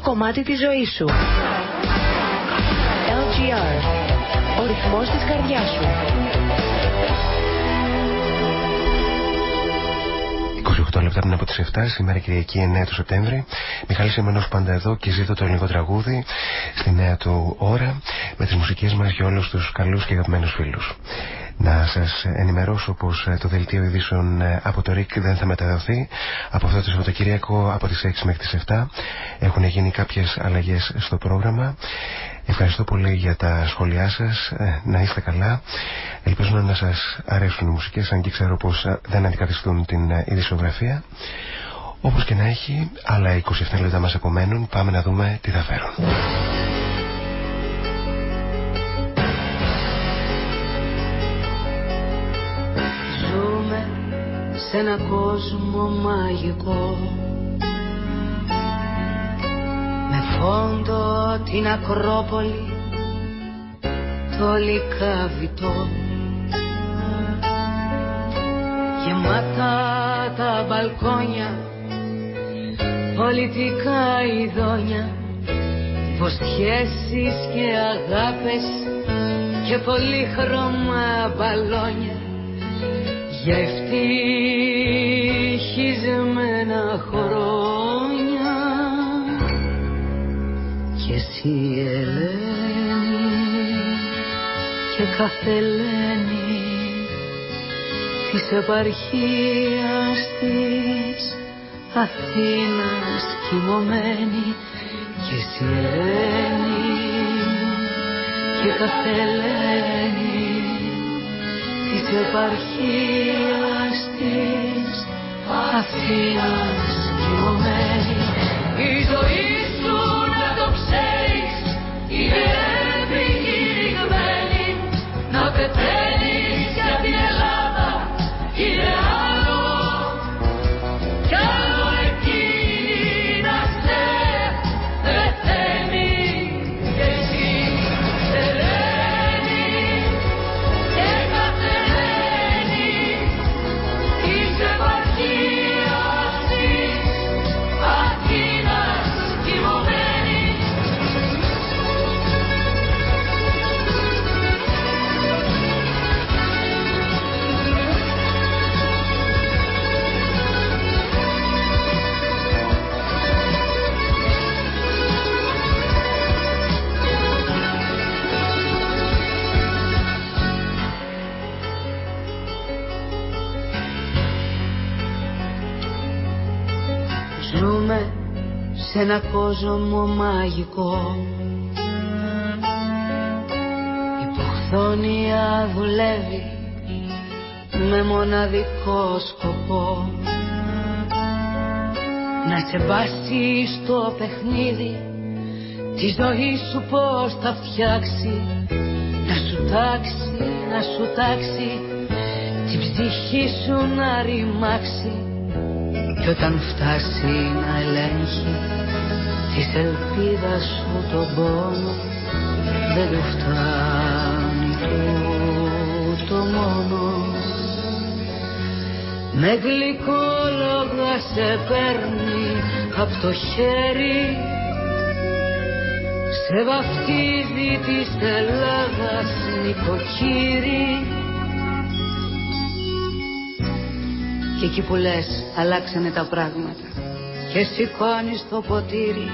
Αναπόσπαστο κομμάτι της ζωής σου. LGR. Ο ρυθμός της καρδιάς σου. 28 λεπτά πριν από τις 7, σήμερα Κυριακή 9 του Σεπτέμβρη. Μιχάλης Εμενός πάντα εδώ και ζήτω το ελληνικό τραγούδι στη νέα του ώρα με τις μουσικές μας για όλους τους καλούς και αγαπημένους φίλους. Να σας ενημερώσω πως ε, το δελτίο ειδήσεων ε, από το ΡΙΚ δεν θα μεταδοθεί από αυτό το Σαββατοκύριακο από τις 6 μέχρι τις 7. Έχουν γίνει κάποιες αλλαγές στο πρόγραμμα. Ευχαριστώ πολύ για τα σχόλιά σας. Ε, να είστε καλά. Ελπίζω να σας αρέσουν οι μουσικές, αν και ξέρω πως δεν αντικαθιστούν την ειδησιογραφία. Όπως και να έχει, άλλα 27 λεπτά μας απομένουν. Πάμε να δούμε τι θα φέρουν. Σε ένα κόσμο μαγικό. Με φόντο την Ακρόπολη το λικαβιτό γεμάτα τα μπαλκόνια πολιτικά ειδόνια βοστιέσεις και αγάπες και πολύχρωμα μπαλόνια για ευτυχισμένα χρόνια και εσύ Ελένη και κάθε Ελένη της επαρχίας της Αθήνας κοιμωμένη. Και εσύ Ελένη και κάθε Ελένη της επαρχίας της Αθήνας κοιμωμένη η ζωή σου να το ξέρεις είναι επικηρυγμένη ένα κόσμο μαγικό. Υποχθόνια δουλεύει με μοναδικό σκοπό. Να σε βάσει στο παιχνίδι τη ζωή σου πως θα φτιάξει. Να σου τάξει, να σου τάξει την ψυχή σου να ρημάξει. Και όταν φτάσει να ελέγχει της ελπίδας σου τον πόνο δεν του φτάνει το μόνο. Με γλυκό λόγα σε παίρνει απ' το χέρι. Σε βαφτίζει της Ελλάδας νοικοκύρη Και εκεί που λες αλλάξανε τα πράγματα Και σηκώνει το ποτήρι.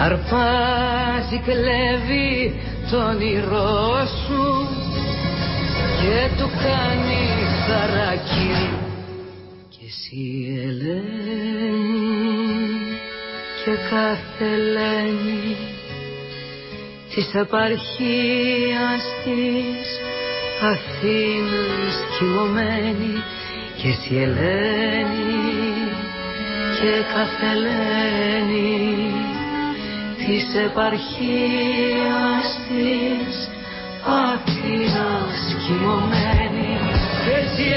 Αρπάζει, κλέβει το όνειρό σου Και του κάνει χαράκι. Και εσύ Ελένη Και κάθε Ελένη Της επαρχίας της Αθήνας κοιμωμένη. Και εσύ Ελένη και καθελένη της επαρχίας της Αθήνας κοιμωμένη και εσύ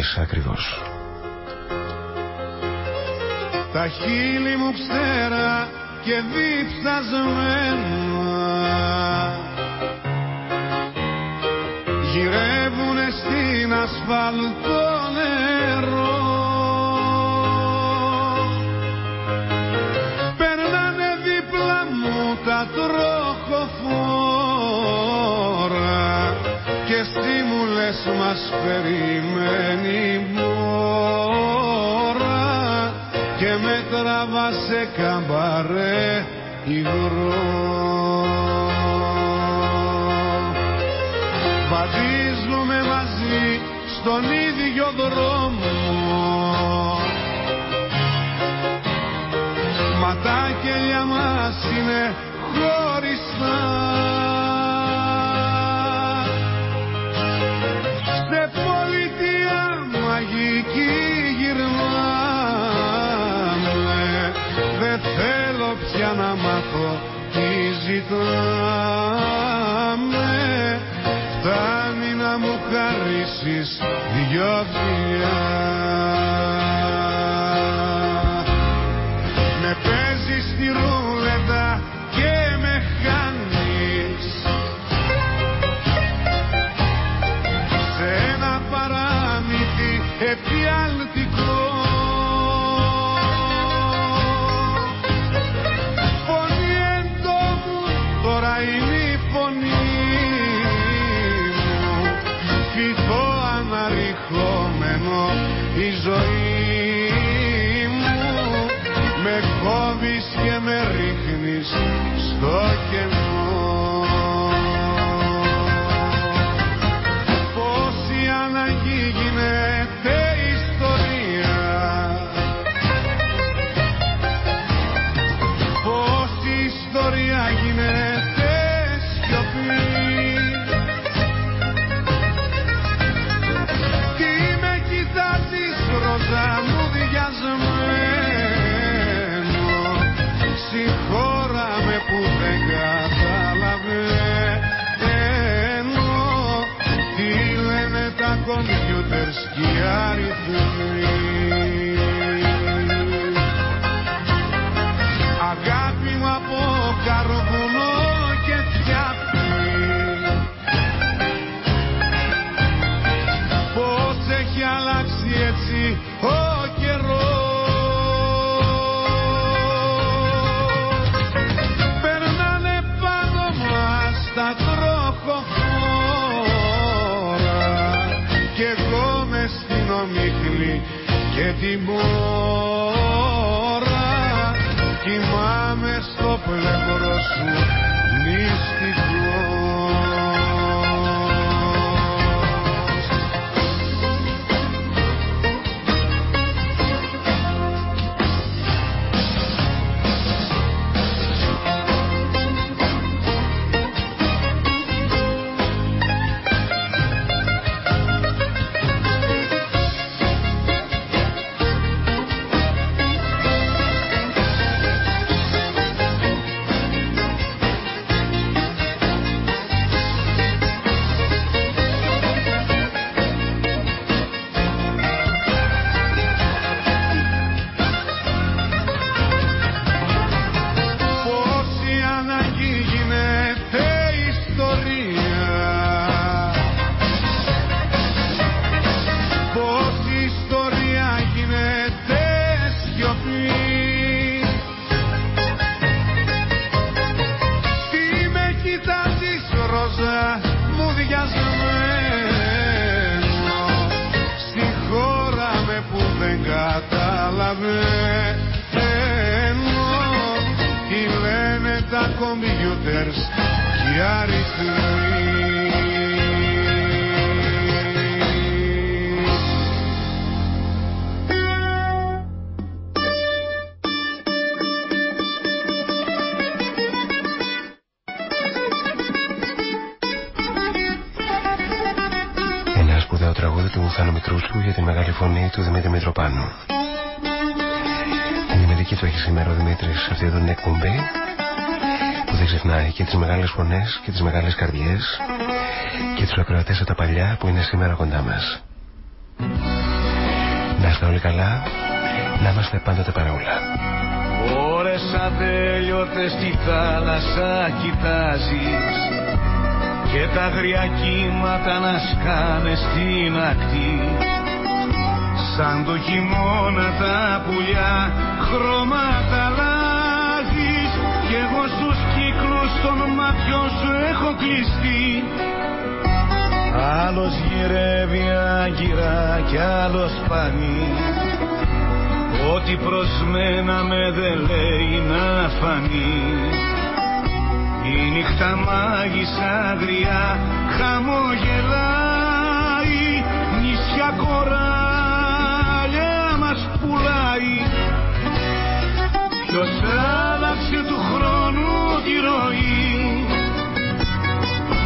Τραγούδια με ανάγκες ακριβώς. Τα χείλη μου ψέρα και διψασμένα Γυρεύουνε στην ασφαλτό μας περιμένει μόρα και με τραβά σε καμπαρέ υγρό. Βαδίζουμε μαζί στον ίδιο δρόμο Μα τα κελιά μας είναι θέλω πια να μάθω τι ζητάμε. Φτάνει να μου χαρίσεις δυο φιλιά αυτή εδώ την εκπομπή που δεν ξεχνάει και τις μεγάλες φωνές και τις μεγάλες καρδιές και τους ακροατές από τα παλιά που είναι σήμερα κοντά μας. Να είστε όλοι καλά, να είμαστε πάντοτε παραούλα. Ώρες ατέλειωτες στη θάλασσα κοιτάζεις και τα αγριά κύματα να σκάνε στην ακτή σαν το χειμώνα τα πουλιά χρώματα κύκλους των ματιών σου έχω κλειστεί. Άλλος γυρεύει άγκυρα κι άλλος πανεί Ό,τι προς μένα με δεν λέει να φανεί. Η νύχτα μάγισσα αγριά χαμογελάει. Νησιά κοράλια μας πουλάει. Ποιος άλλαξε του χρόνου τη ροή.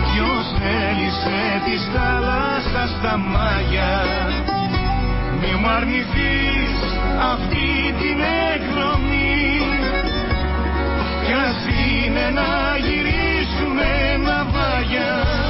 Ποιος έλυσε της θάλασσας τα μάγια. Μη μου αρνηθείς αυτή την εκδρομή. Κι ας είναι να γυρίσουμε ναυάγια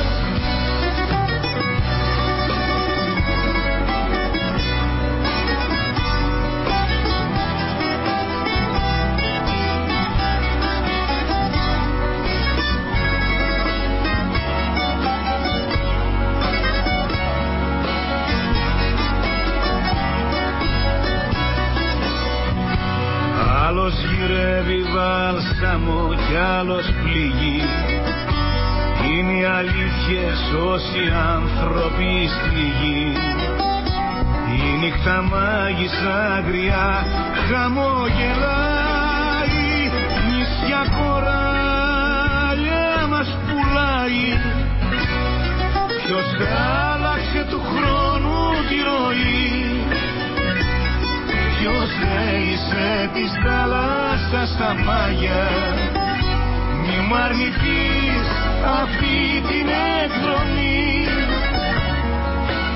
Άλλος γυρεύει βάλσαμο κι άλλος πληγεί. Είναι οι αλήθειες όσοι άνθρωποι στη γη Η νύχτα μάγισσα αγριά χαμογελάει Νησιά κοράλια μας πουλάει. Ποιος άλλαξε του χρόνου τη ροή Ποιος έισε της θάλασσας τα μάγια; Μη μου αρνηθείς αυτή την εκδρομή.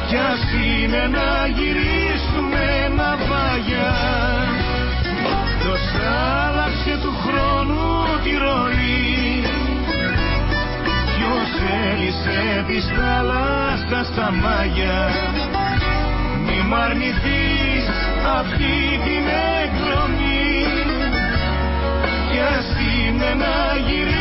Κι ας είναι να γυρίσουμε ναυάγια Ποιος άλλαξε του χρόνου τη ροή; Ποιος έλυσε είσαι της θάλασσας στα μάγια; Μη μ' αρνηθείς αυτή την εκδρομή. Κι ας είναι να γυρίσουμε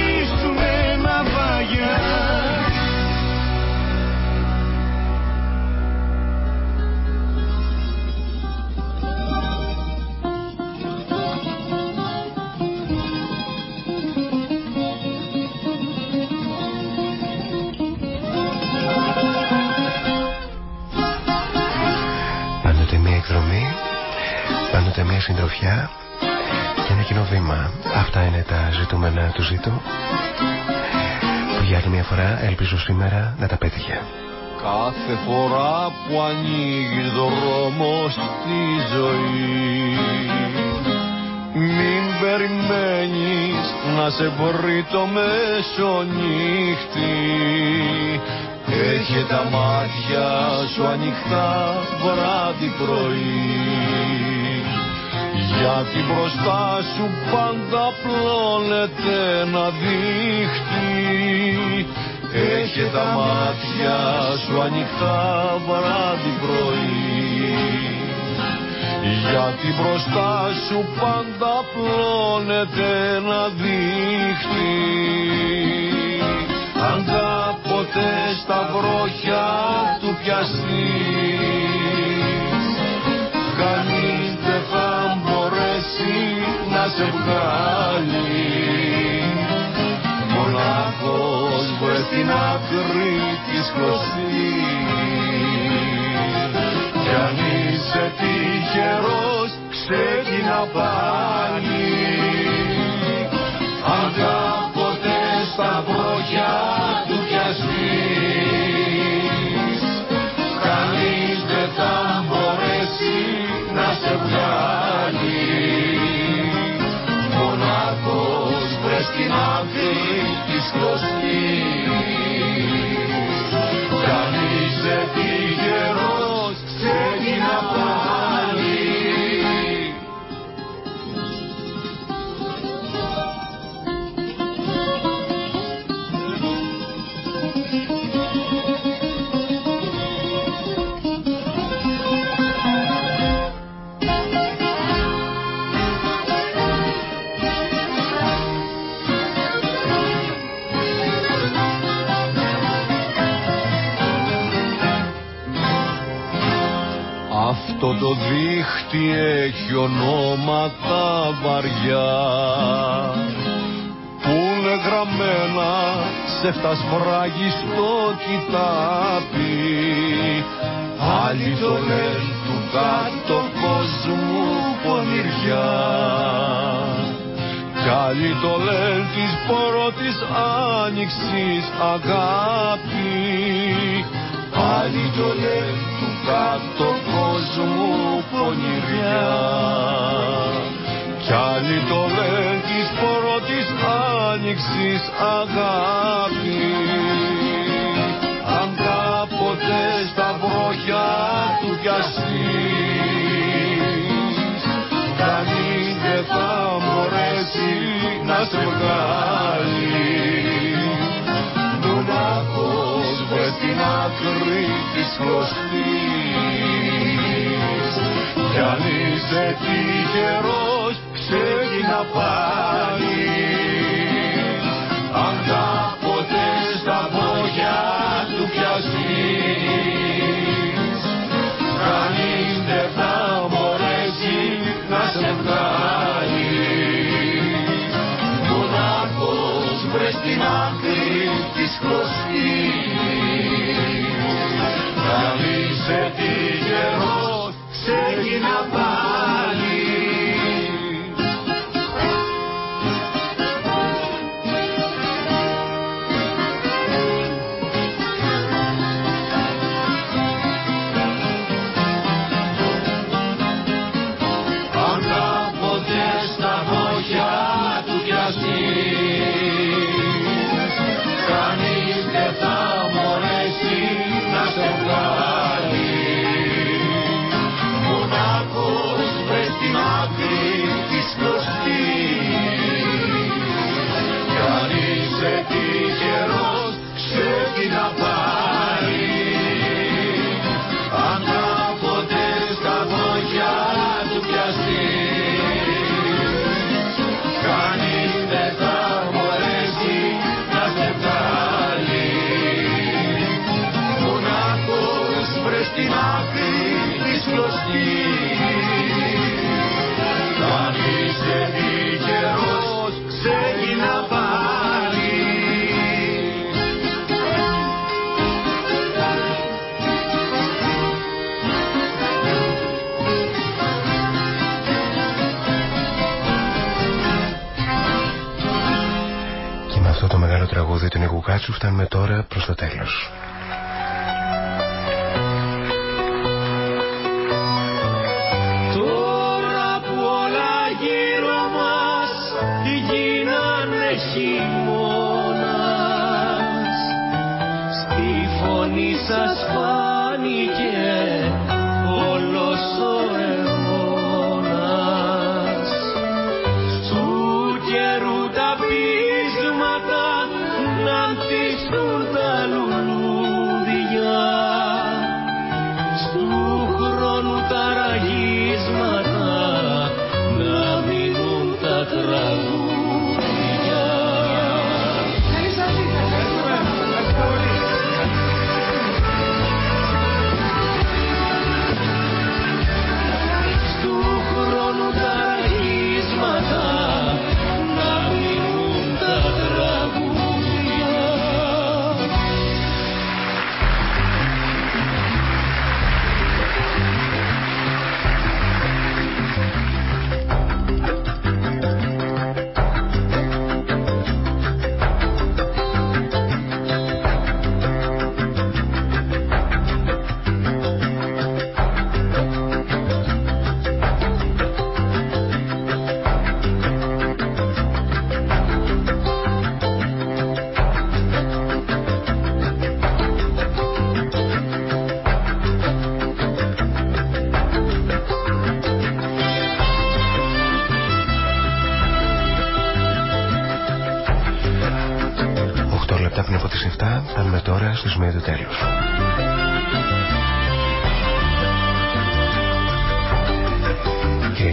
μια συντροφιά και ένα κοινό βήμα. Αυτά είναι τα ζητούμενα του ζήτου που για άλλη μια φορά ελπίζω σήμερα να τα πέτυχε. Κάθε φορά που ανοίγει δρόμο στη ζωή Μην περιμένεις να σε βρει το μεσονύχτη Έχει τα μάτια σου ανοιχτά βράδυ πρωί γιατί μπροστά σου πάντα πλώνεται ένα δίχτυ. Έχει τα μάτια σου ανοιχτά βράδυ πρωί. Γιατί μπροστά σου πάντα πλώνεται ένα δίχτυ. Αν κάποτε στα βρόχια του πιαστείς σε βγάλει. Μονάχος βρες την άκρη της κλωστής κι αν είσαι τυχερός ξεκινά πάλι. Αν κάποτε στα βρόχια του της κλωστής Αυτό το δίχτυ έχει ονόματα βαριά. Που είναι γραμμένα σε φτασφράγιστο κοιτάπι. Άλλοι το λένε του κάτω κόσμου πονηριά κι άλλοι το λένε της πρώτης άνοιξης αγάπη. Άλλοι το λένε του κάτω κόσμου πονηριά. Κι άλλοι το λένε της πρώτης άνοιξης αγάπη αν κάποτε στα βρόχια του πιαστείς κανείς δεν θα μπορέσει να σε βγάλει. Μονάχος βρες την άκρη της κλωστής. Κι αν είσαι τυχερός ξεκινά πάλι αν κάποτε στα πόδια του πιαστείς κανείς δεν θα μπορέσει να σε βγάλει. Μονάχος βρες την άκρη της κλωστής αν είσαι τυχερός ξεκινά τραγούδι του Νίκου Κάτσου φτάνουμε τώρα προς το τέλος.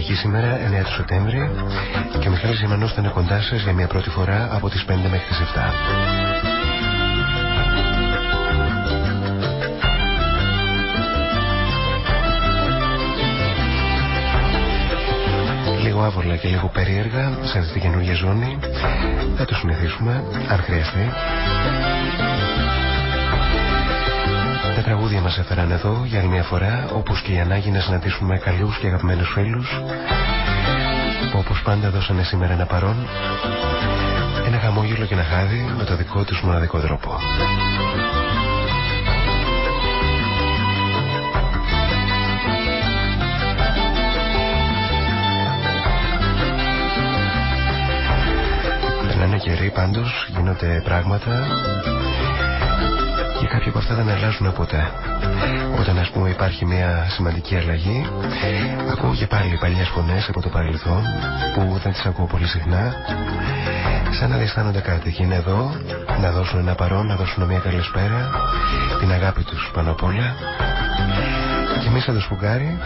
Κυριακή σήμερα 9 του Σεπτέμβρη και ο Μιχάλης Ζημανός θα είναι κοντά σας για μια πρώτη φορά από τις 5 μέχρι τις 7. λίγο άβολα και λίγο περίεργα σε αυτή τη καινούργια ζώνη θα το συνηθίσουμε αν χρειαστεί τραγούδια μας έφεραν εδώ για άλλη μια φορά, όπως και η ανάγκη να συναντήσουμε καλούς και αγαπημένους φίλους, που όπως πάντα δώσανε σήμερα ένα παρόν, ένα χαμόγελο και ένα χάδι με το δικό τους μοναδικό τρόπο. Περνάνε καιροί πάντως, γίνονται πράγματα και κάποια από αυτά δεν αλλάζουν ποτέ. Όταν ας πούμε υπάρχει μια σημαντική αλλαγή, ακούω και πάλι παλιές φωνές από το παρελθόν που δεν τις ακούω πολύ συχνά, σαν να διαισθάνονται κάτι. Και είναι εδώ να δώσουν ένα παρόν, να δώσουν μια καλησπέρα, την αγάπη τους πάνω απ' όλα. Και εμείς σαν το σφουγγάρι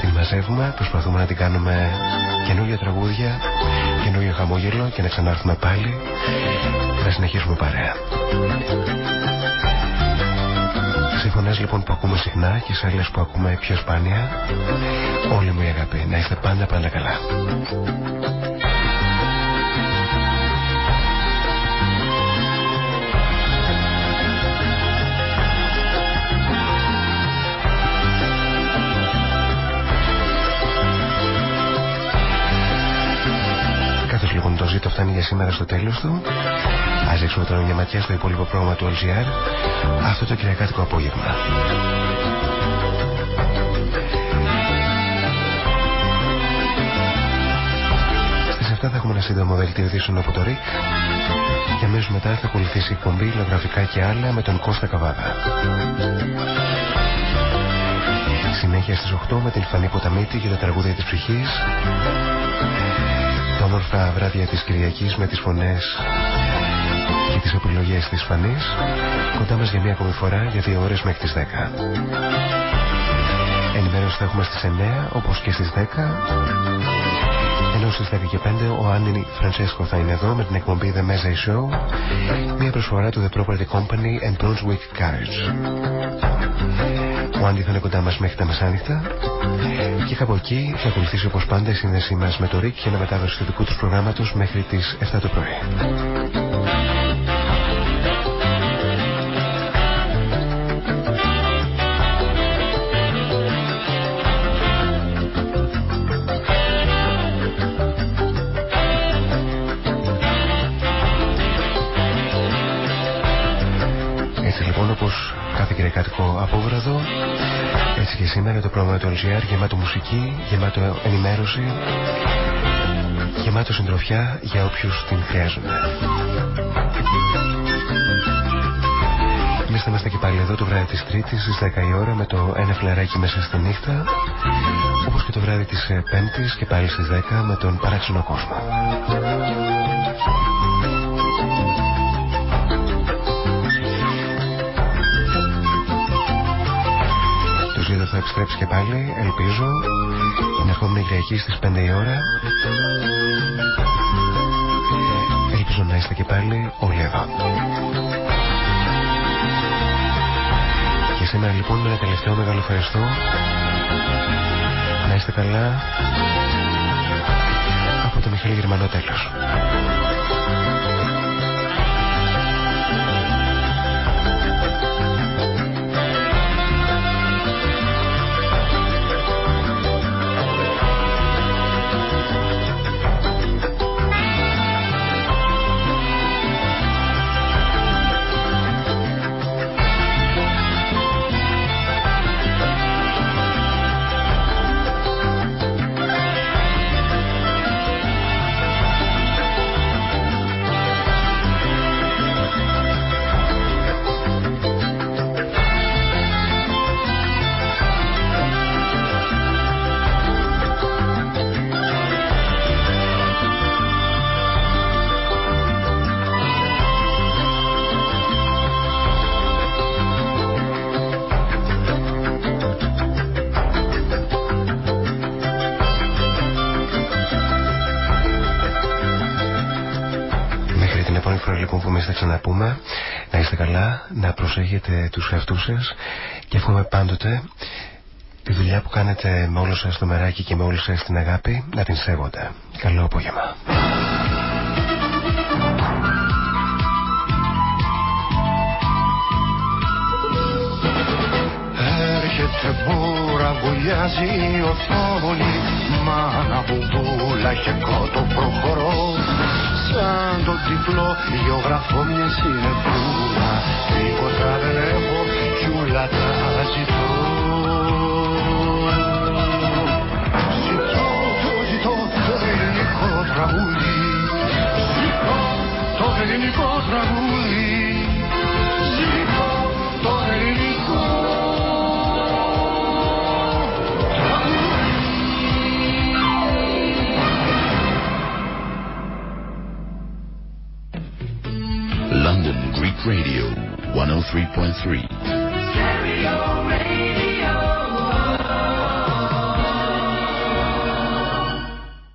την μαζεύουμε, προσπαθούμε να την κάνουμε καινούργια τραγούδια, καινούργιο χαμόγελο και να ξανάρθουμε πάλι να συνεχίσουμε παρέα. Σε φωνές λοιπόν που ακούμε συχνά και σε άλλες που ακούμε πιο σπάνια, όλη μου η αγάπη, να είστε πάντα πάντα καλά. Καθώς λοιπόν το ζήτο φτάνει για σήμερα στο τέλος του Ας ρίξουμε τώρα μια ματιά στο υπόλοιπο πρόγραμμα του LGR αυτό το κυριακάτικο απόγευμα. Στις 7 θα έχουμε ένα σύντομο δελτίο ειδήσεων από το ΡΙΚ και αμέσως μετά θα ακολουθήσει η εκπομπή Λογραφικά και άλλα με τον Κώστα Καβάδα. Συνέχεια στις 8 με την Φανή Ποταμίτη για τα τραγούδια της ψυχής τα όμορφα βράδια της Κυριακής με τις φωνές και τις επιλογές της Φανής κοντά μας για μία ακόμη φορά για δύο ώρες μέχρι τις 10. Ενημέρωση θα έχουμε στις 9 όπως και στις 10 ενώ στις 10 και 5 ο Άντινι Φρανσέσκο θα είναι εδώ με την εκπομπή The Meza Show μια προσφορά του The Property Company and Brunswick Carriage. Ο Άντι θα είναι κοντά μας μέχρι τα μεσάνυχτα και κάπου εκεί θα ακολουθήσει όπως πάντα η σύνδεσή μας με το ΡΙΚ και ένα μετάδοση του δικού τους προγράμματος μέχρι τις 7 το πρωί. Κυριακάτικο απόβραδο. Έτσι και σήμερα το πρόγραμμα του LGR γεμάτο μουσική, γεμάτο ενημέρωση, γεμάτο συντροφιά για όποιους την χρειάζονται. Εμείς θα είμαστε και πάλι εδώ το βράδυ της Τρίτης στις 10 η ώρα με το ένα φλεράκι μέσα στη νύχτα όπως και το βράδυ της Πέμπτης και πάλι στις 10 με τον παράξενο κόσμο. Θα επιστρέψει και πάλι, ελπίζω, την ερχόμενη Κυριακή στις 5 η ώρα. Ελπίζω να είστε και πάλι όλοι εδώ. Και σήμερα λοιπόν με ένα τελευταίο μεγάλο ευχαριστώ. Να είστε καλά από το Μιχαήλ Γερμανό τέλος. Προσέχετε τους εαυτούς σας και εύχομαι πάντοτε τη δουλειά που κάνετε με όλο σας το μεράκι και με όλη σας την αγάπη να την σέβονται. Καλό απόγευμα. Έρχεται μπούρα, βουλιάζει η οθόνη Μάνα μπουμπούλα, χεκό προχωρώ Σαν το τυφλό γεωγραφώ μια συνεπούλα Τίποτα δεν έχω κι ούλα τα ζητώ. Ζητώ, το ζητώ το ελληνικό τραγούδι. Ζητώ το ελληνικό τραγούδι Radio 103.3. Stereo Radio.